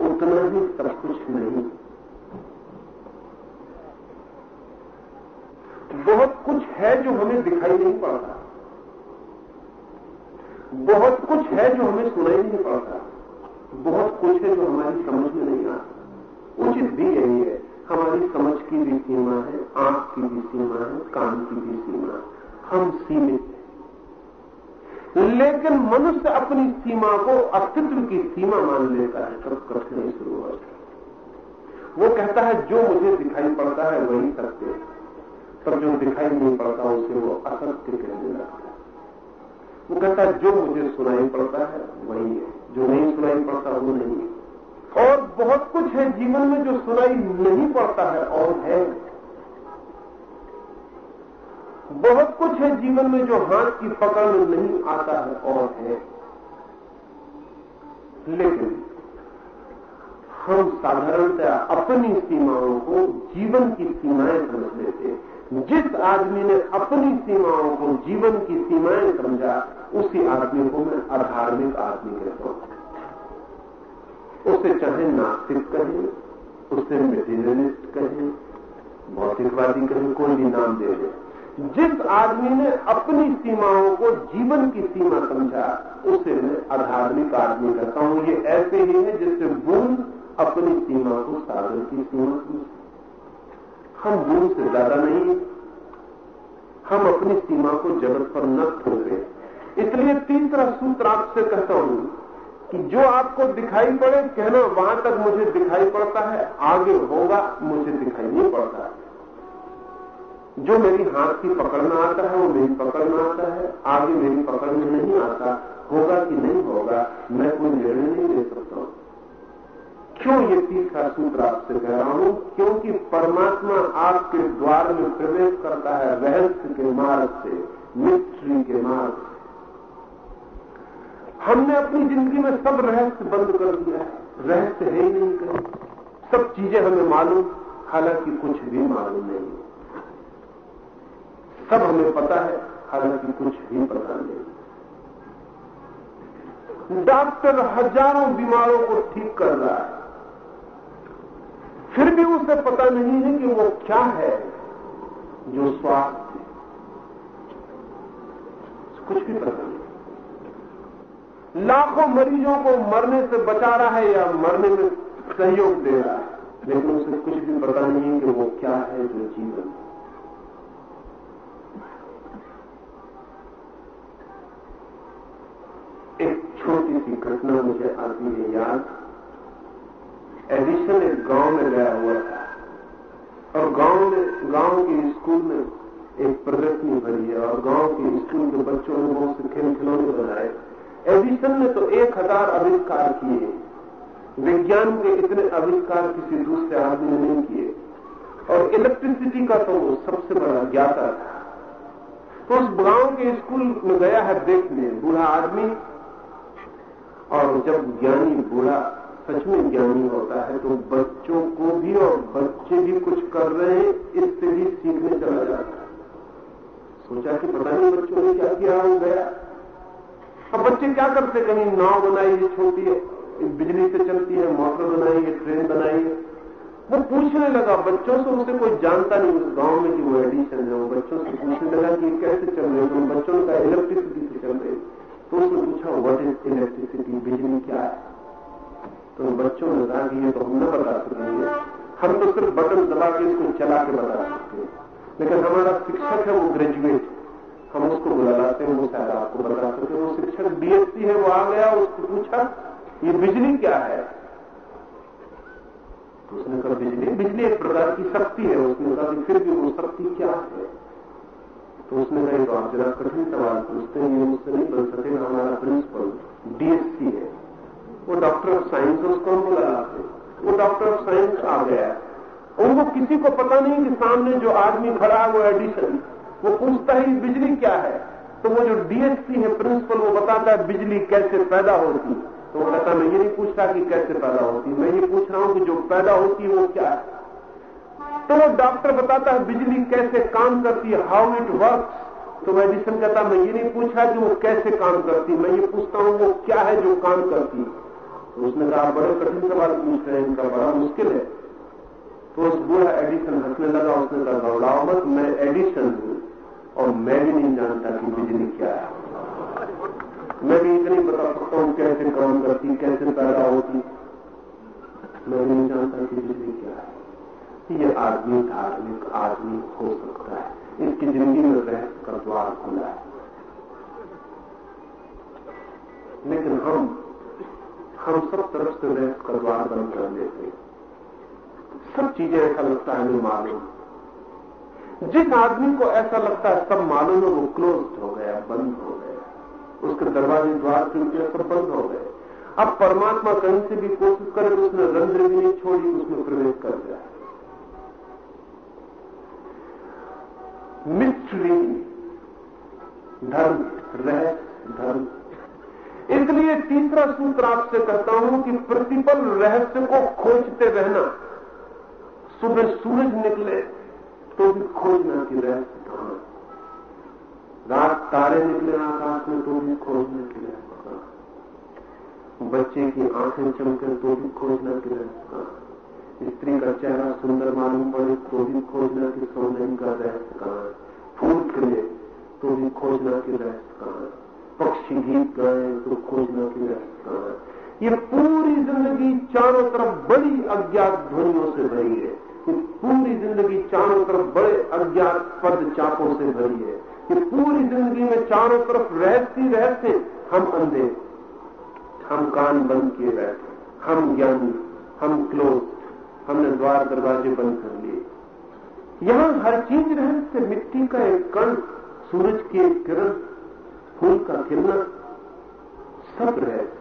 [SPEAKER 2] उतना ही सब कुछ नहीं। बहुत कुछ है जो हमें दिखाई नहीं पड़ता। बहुत कुछ है जो हमें सुनाई नहीं पड़ता। बहुत कुछ है जो हमारी समझ में नहीं आता। उचित भी यही है। हमारी समझ की भी सीमा है, आँख की भी सीमा है, कान की भी सीमा है। हम सीमित लेकिन मनुष्य अपनी सीमा को अस्तित्व की सीमा मान लेता है तब कठिनाई शुरू है। वो कहता है, जो मुझे दिखाई पड़ता है, वही सत्य तब जो दिखाई नहीं पड़ता, उसे वो असत्य कहने लगता है। वो कहता है, जो मुझे सुनाई पड़ता है, वही है। जो नहीं सुनाई पड़ता, वो नहीं है। और बहुत कुछ है जीवन में जो सुनाई नहीं पड़ता है, और है बहुत कुछ है जीवन में जो हाथ की पकड़ में नहीं आता है और है। लेकिन हम साधारणतया अपनी सीमाओं को जीवन की सीमाएँ समझ लेते जिस आदमी ने अपनी सीमाओं को जीवन की सीमाएँ समझा, उसी आदमी को मैं अधार्मिक आदमी कहता हूँ। उसे चाहे नास्तिक कहें, उसे मेटीरियलिस्ट कहें, भौतिकवादी कहें, कोई भी नाम दे दे। जिस आदमी ने अपनी सीमाओं को जीवन की सीमा समझा, उसे मैं अधार्मिक आदमी कहता हूँ। ये ऐसे ही है जैसे बूंद अपनी सीमा को सागर की सीमा हम बूंद से ज़्यादा नहीं हम अपनी सीमा को जगत पर न थोपे इसलिए तीसरा सूत्र आपसे कहता हूँ कि जो आपको दिखाई पड़े, कहना वहाँ तक मुझे दिखाई पड़ता है, आगे होगा, मुझे दिखाई नहीं पड़ता। है जो मेरी हाथ की पकड़ना आता है, वो मेरी पकड़ना आता है। आगे मेरी पकड़ में नहीं आता। होगा कि नहीं होगा, मैं कोई निर्णय नहीं ले सकता। क्यों ये तीसरा सूत्र आपसे कह रहा हूँ? क्योंकि परमात्मा आपके द्वार में प्रवेश करता है रहस्य के मार्ग से, मिस्ट्री के मार्ग से। हमने अपनी ज़िंदगी में सब रहस्य बंद कर दिया है। रहस्य है ही नहीं कहीं। सब चीज़ें हमें मालूम, हालाँकि कुछ भी मालूम नहीं। सब हमें पता है, हालाँकि कुछ भी पता नहीं डॉक्टर हज़ारों बीमारों को ठीक कर रहा है। फिर भी उसे पता नहीं है कि वो क्या है, जो स्वास्थ्य कुछ भी पता नहीं। लाखों मरीजों को मरने से बचा रहा है या मरने में सहयोग दे रहा है, लेकिन उसे कुछ भी पता नहीं है कि वो क्या है, जो जीवन है एक छोटी सी घटना मुझे आती है याद। एडिशन एक गाँव में गया हुआ था। और गाँव में, गाँव के स्कूल में एक प्रदर्शनी भरी है और गाँव के स्कूल के बच्चों ने बहुत से खेल खिलौने बनाए। एडिशन ने तो एक हज़ार आविष्कार किए। विज्ञान के इतने आविष्कार किसी दूसरे आदमी ने नहीं किए। और इलेक्ट्रिसिटी का तो सबसे बड़ा ज्ञाता था। तो उस गाँव के स्कूल में गया है देखने। बूढ़ा आदमी और जब ज्ञानी बूढ़ा सच में ज्ञानी होता है तो बच्चों को भी और बच्चे भी कुछ कर रहे हैं, इससे भी सीखने चला जाता है। सोचा कि पता नहीं बच्चों ने क्या किया हो गया। अब बच्चे क्या करते कहीं नाव बनाई है छोटी है बिजली से चलती है, मोटर बनाई है ट्रेन बनाई। है वो पूछने लगा, बच्चों से उसे कोई जानता नहीं, उस गाँव में वो एडिशन है, वो बच्चों से पूछने लगा कि कैसे चल रहे हो? बच्चों का इलेक्ट्रिसिटी से चल रहे तो उसने पूछा व्हाट इज़ इलेक्ट्रिसिटी बिजली क्या है तो बच्चों ने कहा कि ये तो हम न बता सकेंगे हम तो सिर्फ़ बटन दबा के इसको चला के बता सकते हैं लेकिन हमारा शिक्षक है वो ग्रेजुएट हम उसको बुला लाते हैं वो शायद आपको बता सकते वो शिक्षक बीएससी है वो आ गया उसको पूछा ये बिजली क्या है तो उसने कहा बिजली बिजली एक प्रकार की शक्ति है, उसने कहा फिर भी वो शक्ति क्या है? तो उसने कहा तो आप जरा कठिन सवाल पूछते हैं, ये मुझसे नहीं बन सके हमारा प्रिंसिपल डीएससी है। वो डॉक्टर ऑफ़ साइंस उसको हम बुला वो डॉक्टर ऑफ़ साइंस आ गया। उनको किसी को पता नहीं कि सामने जो आदमी खड़ा है, वो एडिशन, वो पूछता है बिजली क्या है? तो वो जो डीएससी है प्रिंसिपल, वो बताता है, बिजली कैसे पैदा होती? तो वो कहता मैं ये नहीं पूछता कि कैसे पैदा होती, मैं ये पूछ रहा हूँ कि जो पैदा होती है, वो क्या है? तो वो डॉक्टर बताता है बिजली कैसे काम करती है हाउ इट वर्क तो मेडिसिन कहता, मैं ये नहीं पूछा कि वो कैसे काम करती मैं ये पूछता हूँ वो क्या है जो काम करती तो उसने कहा बड़े कठिन सवाल पूछ रहे हैं, इनका बड़ा मुश्किल है। तो उस बूढ़ा एडिशन हंसने लगा, उसने कहा घबराओ मत, मैं एडिशन हूँ और मैं भी नहीं जानता कि बिजली क्या है। मैं भी इतनी बता सकता हूँ कैसे काम करती कैसे पैदा होती मैं भी नहीं जानता कि बिजली क्या है। ये आदमी धार्मिक आदमी हो सकता है। इसकी ज़िंदगी में रहस्य का द्वार खुला है। लेकिन हम हम सब तरफ़ से रहस्य का द्वार बंद कर देते सब चीज़ें ऐसा लगता है हमें मालूम। जिस आदमी को ऐसा लगता है, सब मालूम है, वो क्लोज हो गया, बंद हो गया। उसके दरवाजे द्वार खिड़कियाँ सब बंद हो गए। अब परमात्मा कहीं से भी कोशिश करे, उसने रंध्र भी नहीं छोड़ी उसमें प्रवेश कर दिया। मिस्ट्री धर्म रहस्य धर्म। इसलिए तीसरा सूत्र आपसे कहता हूँ कि प्रतिपल रहस्य को खोजते रहना। सुबह सूरज निकले तो भी खोजना की रहस्य कहाँ? रात तारे निकले आकाश में तो भी खोजने की रहस्य बच्चे की आँखें चमके तो भी खोजना की रहस्य स्त्री का चेहरा सुंदर मालूम पड़े तो भी खोजना की सौंदर्य का रहस्य कहाँ फूल खिले तो भी खोजना की रहस्य कहाँ पक्षी गीत गाए तो खोजना की रहस्य कहाँ ये पूरी ज़िंदगी चारों तरफ़ बड़ी अज्ञात ध्वनियों से भरी है। ये पूरी ज़िंदगी चारों तरफ़ बड़े अज्ञात पद चापों से भरी है। ये पूरी ज़िंदगी में चारों तरफ़ रहती रहते हम अंधे। हम कान बंद किए बैठे, हम ज्ञानी, हम क्लोज। हमने द्वार दरवाजे बंद कर लिए। यहाँ हर चीज़ रहस्य मिट्टी का एक कण, सूरज की एक किरण, फूल का खिलना, सब रहस्य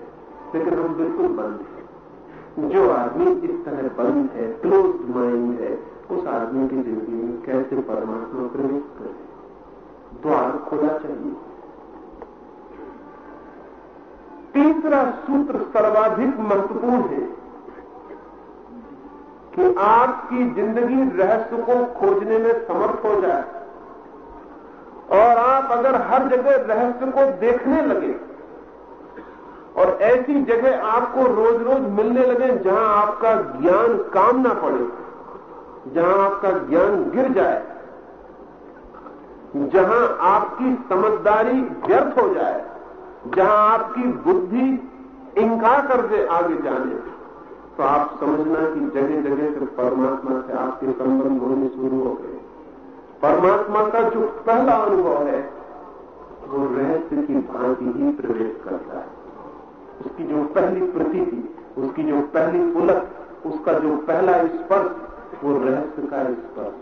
[SPEAKER 2] लेकिन हम बिल्कुल बंद हैं। जो आदमी इस तरह बंद है क्लोज माइंड है, उस आदमी की ज़िंदगी में कैसे परमात्मा प्रवेश करे? द्वार खुला चाहिए। तीसरा सूत्र सर्वाधिक महत्वपूर्ण है। कि आपकी ज़िंदगी रहस्य को खोजने में समर्थ हो जाए। और आप अगर हर जगह रहस्य को देखने लगे, और ऐसी जगह आपको रोज रोज मिलने लगे जहाँ आपका ज्ञान काम ना पड़े, जहाँ आपका ज्ञान गिर जाए, जहाँ आपकी समझदारी व्यर्थ हो जाए, जहाँ आपकी बुद्धि इंकार कर दे आगे जाने। तो आप समझना कि जगह जगह से परमात्मा से आपके संबंध होने शुरू हो गए। परमात्मा का जो पहला अनुभव है, वो रहस्य की भांति ही प्रवेश करता है। उसकी जो पहली प्रतीति, उसकी जो पहली पुलक, उसका जो पहला स्पर्श, वो रहस्य का स्पर्श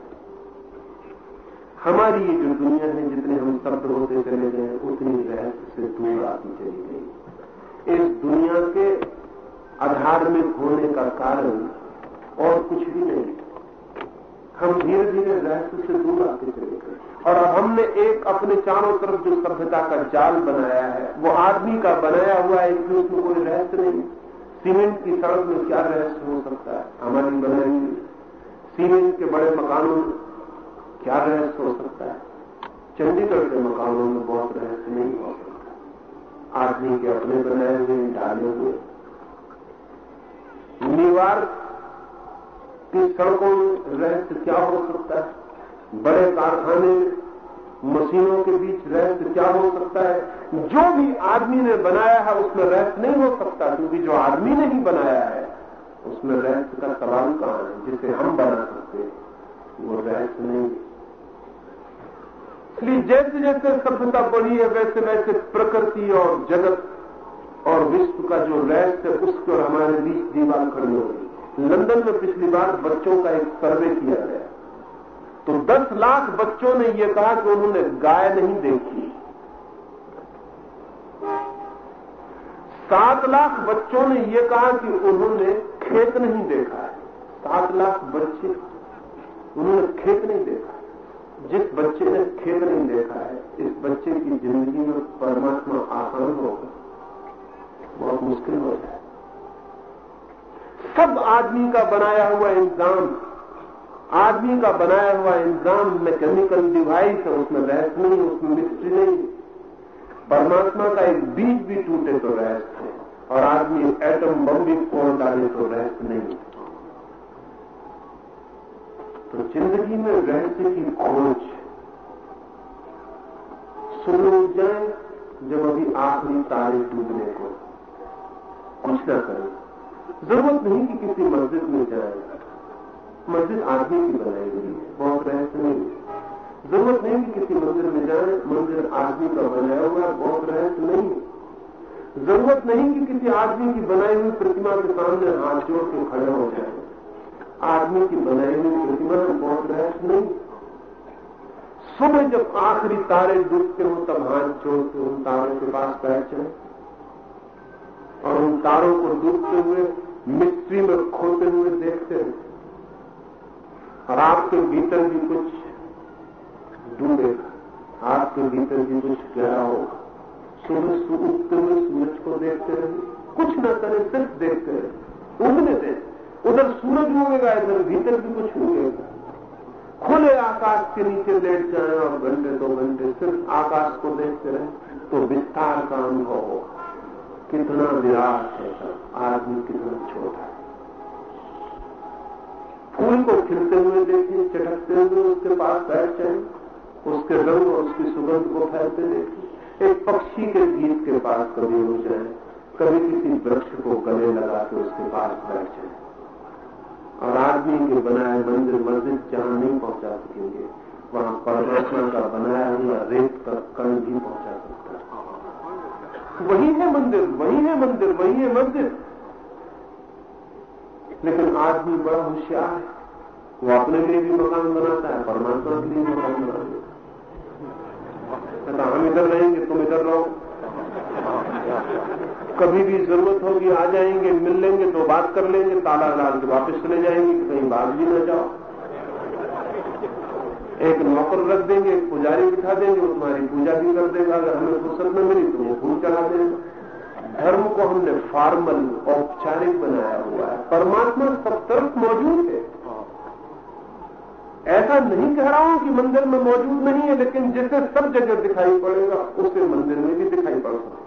[SPEAKER 2] हमारी ये जो दुनिया है, जितने हम शब्द होते चले गए, उतनी रहस्य से दूर आती चली गई। इस दुनिया के अधार्मिक होने का कारण और कुछ भी नहीं। हम धीरे धीरे रहस्य से दूर आते चले गए। और अब हमने एक अपने चारों तरफ़ जो सभ्यता का जाल बनाया है, वो आदमी का बनाया हुआ है इसलिए उसमें कोई रहस्य नहीं। सीमेंट की सड़क में क्या रहस्य हो सकता है? हमारी बनाई सीमेंट के बड़े मकानों में क्या रहस्य हो सकता है? चंडीगढ़ के मकानों में बहुत रहस्य नहीं हो सकता। आदमी के अपने बनाए हुए, डाले हुए। न्यूयॉर्क की सड़कों में रहस्य क्या हो सकता है? बड़े कारखाने, मशीनों के बीच रहस्य क्या हो सकता है? जो भी आदमी ने बनाया है, उसमें रहस्य नहीं हो सकता। क्योंकि जो आदमी ने ही बनाया है, उसमें रहस्य का सवाल कहाँ है? जिसे हम बना सकते हैं, वो रहस्य नहीं इसलिए जैसे जैसे सभ्यता बढ़ी है वैसे वैसे प्रकृति और जगत और विश्व का जो रैस है उसके और हमारे बीच दीवार खड़ी हो लंदन में पिछली बार बच्चों का एक सर्वे किया गया। तो 10 लाख बच्चों ने यह कहा कि उन्होंने गाय नहीं देखी। सात लाख बच्चों ने यह कहा कि उन्होंने खेत नहीं देखा है। सात लाख बच्चे, उन्होंने खेत नहीं देखा। जिस बच्चे ने खेत नहीं देखा है, इस बच्चे की ज़िंदगी में परमात्मा आसान होगा बहुत मुश्किल हो जाए सब आदमी का बनाया हुआ इंतज़ाम? आदमी का बनाया हुआ इंतज़ाम मैकेनिकल डिवाइस है, उसमें रहस्य नहीं, उसमें मिस्ट्री नहीं। परमात्मा का एक बीज भी टूटे तो रहस्य है, और आदमी एटम बम भी फोड़ डाले तो रहस्य नहीं। तो ज़िंदगी में रहस्य की खोज। शुरू हो जाए, जब अभी आखिरी तारे डूबने को। कुछ न करें। ज़रूरत नहीं कि किसी मस्जिद में जाए। मस्जिद आदमी की बनाई गई है, बहुत रहस्य नहीं। ज़रूरत नहीं कि किसी मंदिर में जाए, मंदिर आदमी का बनाया हुआ बहुत रहस्य नहीं। ज़रूरत नहीं कि किसी आदमी की बनाई हुई प्रतिमा के सामने हाथ जोड़ के खड़े हो जाए। आदमी की बनाई हुई प्रतिमा में बहुत रहस्य नहीं। सुबह जब आखिरी तारे डूबते हो, तब हाथ जोड़ के उन तारों के पास बैठ जाए। और उन तारों को डूबते हुए मिस्ट्री में खोते हुए देखते हैं। और आपके भीतर भी कुछ डूबेगा आपके भीतर भी कुछ गहरा होगा। सूरज उगते हुए सूरज को देखते रहे कुछ न करें, सिर्फ़ देखते रहे उगने से उधर सूरज उगेगा, इधर भीतर भी कुछ उगेगा। खुले आकाश के नीचे लेट जाए और घंटे, दो घंटे सिर्फ़ आकाश को देखते रहे तो विस्तार का अनुभव होगा। कितना विराट है आदमी कितना छोटा है। फूल को खिलते हुए देखिए, चटकते हुए उसके पास बैठ जाए उसके रंग और उसकी सुगंध को फैलते देखिए। एक पक्षी के गीत के पास कभी हो जाए, कभी किसी वृक्ष को गले लगा के उसके पास बैठ जाए। और आदमी के बनाए मंदिर, मस्जिद जहाँ नहीं पहुँचा सकेंगे, वहाँ परमात्मा का बनाया हुआ रेत का कण भी पहुँचा सकता है। वही है मंदिर, वही है मंदिर, वही है मंदिर। लेकिन आदमी बड़ा होशियार है। वो अपने लिए भी मकान बनाता है, परमात्मा के लिए मकान बना लेता हम इधर रहेंगे, तुम इधर रहो। कभी भी ज़रूरत होगी, आ जाएँगे, मिल लेंगे तो बात कर लेंगे ताला डाल के वापस चले जाएँगे कहीं बाहर भी न जाओ। एक नौकर रख देंगे एक पुजारी बिठा देंगे, वो तुम्हारी पूजा भी कर देगा। अगर हमें फुर्सत न मिली तो वो फूल चढ़ा देगा। धर्म को हमने फॉर्मल औपचारिक बनाया हुआ है। परमात्मा सब तरफ़ मौजूद है। ऐसा नहीं कह रहा हूँ कि मंदिर में मौजूद नहीं है, लेकिन जिसे सब जगह दिखाई पड़ेगा, उसे मंदिर में भी दिखाई पड़ सकता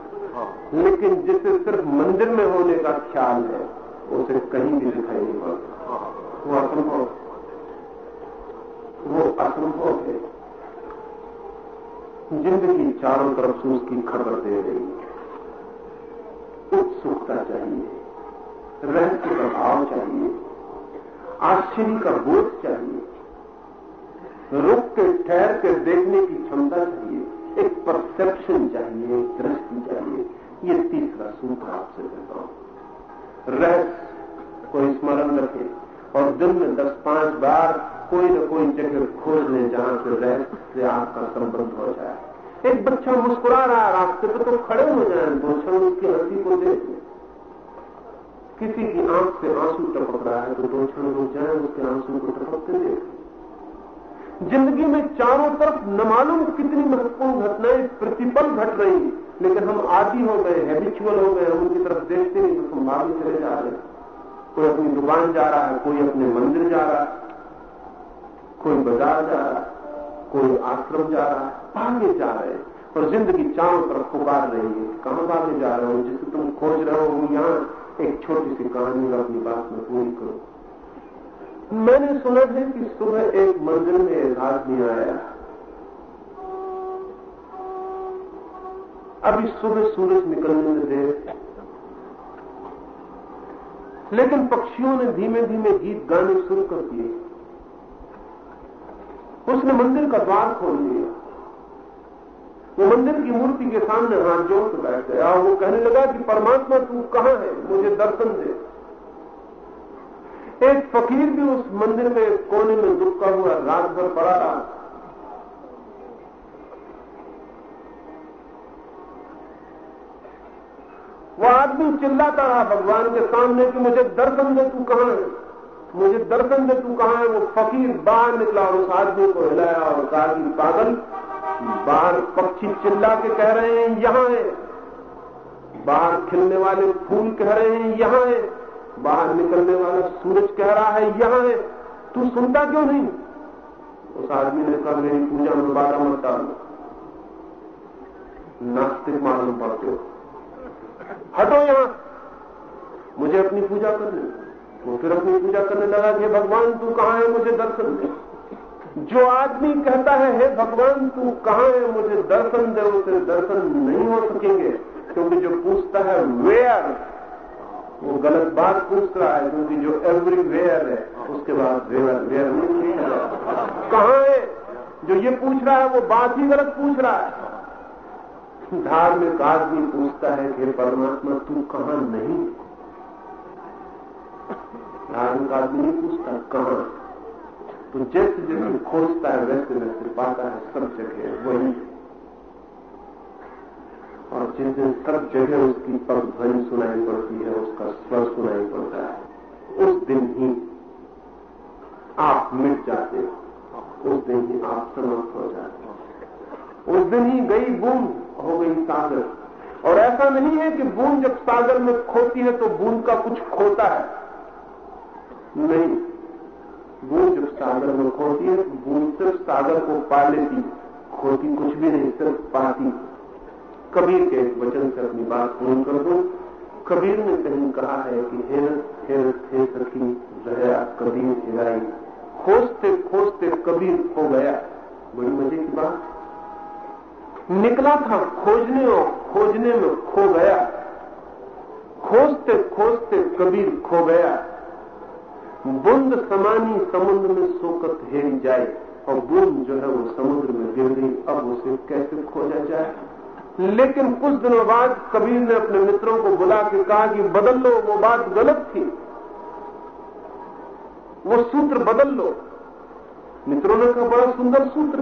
[SPEAKER 2] लेकिन जिसे सिर्फ़ मंदिर में होने का ख्याल है, उसे कहीं भी दिखाई नहीं पड़ता। वो असंभव वो असंभव है। ज़िंदगी चारों तरफ़ से उसकी खबर दे रही है। उत्सुकता चाहिए रहस्य का भाव चाहिए, आश्चर्य का बोध चाहिए, रुक के ठहर के देखने की क्षमता चाहिए, एक परसेप्शन चाहिए, एक दृष्टि चाहिए। ये तीसरा सूत्र आपसे कहता हूँ। रहस्य को स्मरण रखे और दिन में दस पाँच बार कोई न कोई जगह खोज लें जहाँ से रहस्य से आपका संबंध हो जाए। एक बच्चा मुस्कुरा रहा है, रास्ते पर तो खड़े हो जाए क्षण उसकी हँसी को देख किसी की आँख से आँसू टपक रहा है तो दो क्षण हो जाए, उसके आँसू को टपकते देख। ज़िंदगी में चारों तरफ़ न मालूम कितनी महत्वपूर्ण घटनाएँ, प्रतिपल घट रही लेकिन हम आदि हो गए हैबिचुअल हो गए उनकी तरफ़ देखते नहीं तो संभाल चले जा रहे हैं। कोई अपनी दुकान जा रहा है, कोई अपने मंदिर जा रहा है। कोई बाज़ार जा रहा है, कोई आश्रम जा रहा है आगे जा रहे और ज़िंदगी चारों तरफ़ पुकार रही है। कहाँ आगे जा रहे हो? जिसे तुम खोज रहे हो यहाँ एक छोटी सी कहानी और अपनी बात में पूरी करो। मैंने सुना है कि सुबह एक मंदिर में एक आदमी आया। अभी सुबह सूरज निकलने में देर। लेकिन पक्षियों ने धीमे धीमे गीत गाने शुरू कर दिए। उसने मंदिर का द्वार खोल दिया। वो मंदिर की मूर्ति के सामने हाथ जोड़ के बैठ गया। और वो कहने लगा कि परमात्मा तू कहाँ है? मुझे दर्शन दे। एक फकीर भी उस मंदिर में कोने में दुखा हुआ रात भर पड़ा रहा। वो आदमी चिल्लाता रहा भगवान के सामने कि मुझे दर्शन दे, तू कहाँ है? मुझे दर्शन दे तू कहा है? वो फकीर बाहर निकला और उस आदमी को हिलाया और कहा कि पागल। बाहर पक्षी चिल्ला के कह रहे हैं, यहाँ है। बाहर खिलने वाले फूल कह रहे हैं, यहाँ है। बाहर निकलने वाला सूरज कह रहा है, यहाँ है। तू सुनता क्यों नहीं? उस आदमी ने कहा, मेरी पूजा में मत डाल। नास्तिक मालूम पड़ते हो। हटो यहाँ। मुझे अपनी पूजा करने वो फिर अपनी पूजा करने लगा कि भगवान, तू कहाँ है मुझे दर्शन दे? जो आदमी कहता है, हे भगवान, तू कहाँ है मुझे दर्शन दे? उसे दर्शन नहीं हो सकेंगे, क्योंकि जो पूछता है वेयर वो गलत बात पूछ रहा है, क्योंकि जो एवरी वेयर है, उसके बाद वेयर वेयर नहीं कहाँ है? जो ये पूछ रहा है, वो बात ही गलत पूछ रहा है। धार्मिक आदमी पूछता है कि परमात्मा, तू कहाँ नहीं? धार्मिक आदमी नहीं पूछता कहाँ तो जैसे जैसे खोजता है, वैसे वैसे पाता है, सब जगह वही। और जिस दिन सब जगह उसकी पग ध्वनि सुनाई पड़ती है, उसका स्वर सुनाई पड़ता है, उस दिन ही आप मिट जाते हो। उस दिन ही आप समाप्त हो जाते हो। उस दिन ही गई बूंद हो गई सागर। और ऐसा नहीं है कि बूंद जब सागर में खोती है तो बूंद का कुछ खोता है। नहीं। बूंद जब सागर में खोती है, बूंद सिर्फ़ सागर को पा लेती खोती कुछ भी नहीं, सिर्फ़ पाती कबीर के वचन से अपनी बात पूर्ण कर दो। कबीर ने कहीं कहा है कि हेर हेर थे सखी, जया कबीर हिराई। खोजते खोजते कबीर खो गया। बड़ी मज़े की बात निकला था खोजने और खोजने में खो गया। खोजते खोजते कबीर खो गया। बूंद समानी समुद्र में सोकत हेरी जाए, और बूंद जो है वो समुद्र में गिर गई। अब उसे कैसे खोजा जाए? लेकिन कुछ दिनों बाद कबीर ने अपने मित्रों को बुला के कहा कि बदल लो, वो बात गलत थी। वो सूत्र बदल लो। मित्रों ने कहा, बड़ा सुंदर सूत्र।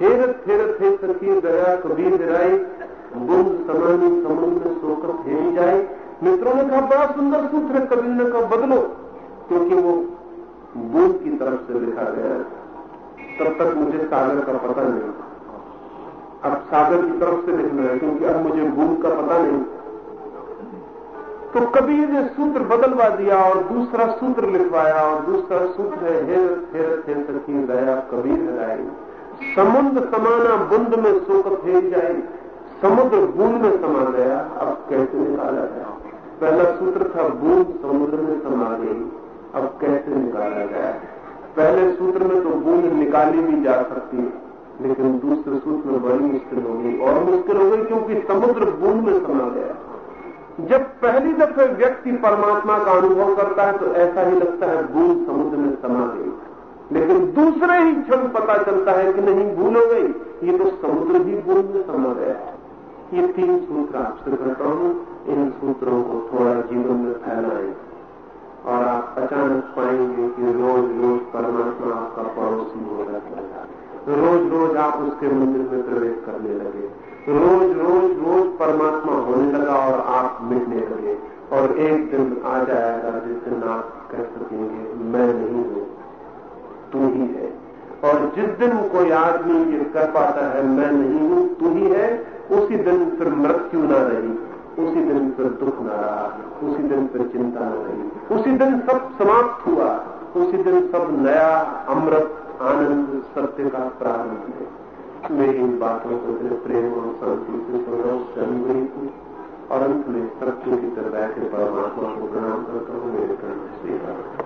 [SPEAKER 2] हेरत हेरत हे सखी, दया, कबीर गिराई बूंद समानी समुद्र में सोकर हेरी जाए। मित्रों ने कहा, बड़ा सुंदर सूत्र कबीर ने कहा, बदलो। क्योंकि वो बूंद की तरफ़ से लिखा गया तब तक मुझे सागर का पता नहीं। अब सागर की तरफ़ से लिखना है, क्योंकि अब मुझे बूंद का पता नहीं। तो कबीर ने सूत्र बदलवा दिया और दूसरा सूत्र लिखवाया और दूसरा सूत्र है हेर हेर थे सखी गया कबीर हराई समुद्र समाना बुंद में सुख फेर जाए। समुद्र बूंद में समा गया, अब कैसे निकाला गया? पहला सूत्र था, बूंद समुद्र में समा गई। अब कैसे निकाला गया पहले सूत्र में तो बूंद निकाली भी जा सकती है, लेकिन दूसरे सूत्र में बड़ी मुश्किल हो गई और मुश्किल हो गई क्योंकि समुद्र बूंद में समा गया। जब पहली दफे व्यक्ति परमात्मा का अनुभव करता है तो ऐसा ही लगता है बूंद समुद्र में समा गई। लेकिन दूसरे ही क्षण पता चलता है कि नहीं, भूल हो गई। ये तो समुद्र भी बूंद में समा गया। ये तीन सूत्र आपसे कहता हूँ इन सूत्रों को थोड़ा जीवन में फैलाएँ। और आप अचानक पाएँगे कि रोज रोज परमात्मा आपका पड़ोसी हो रहा है। रोज रोज आप उसके मंदिर में प्रवेश करने लगे। रोज रोज रोज परमात्मा होने लगा और आप मिलने लगे। और एक दिन आ जाएगा जिस दिन आप कह सकेंगे, मैं नहीं हूँ, तू ही है। और जिस दिन कोई आदमी ये कर पाता है, मैं नहीं हूँ, तू ही है, उसी दिन फिर मृत्यु न रही। उसी दिन फिर दुख न रहा, उसी दिन फिर चिंता न रही, उसी दिन सब समाप्त हुआ, उसी दिन सब नया अमृत, आनंद सत्य का प्रारंभ है मेरी इन बातों को मेरे प्रेम और शांति से सुनो स्वयं और अंत में सत्य की तरह बैठे परमात्मा को प्रणाम करता हूँ, मेरे कर्म स्वीकार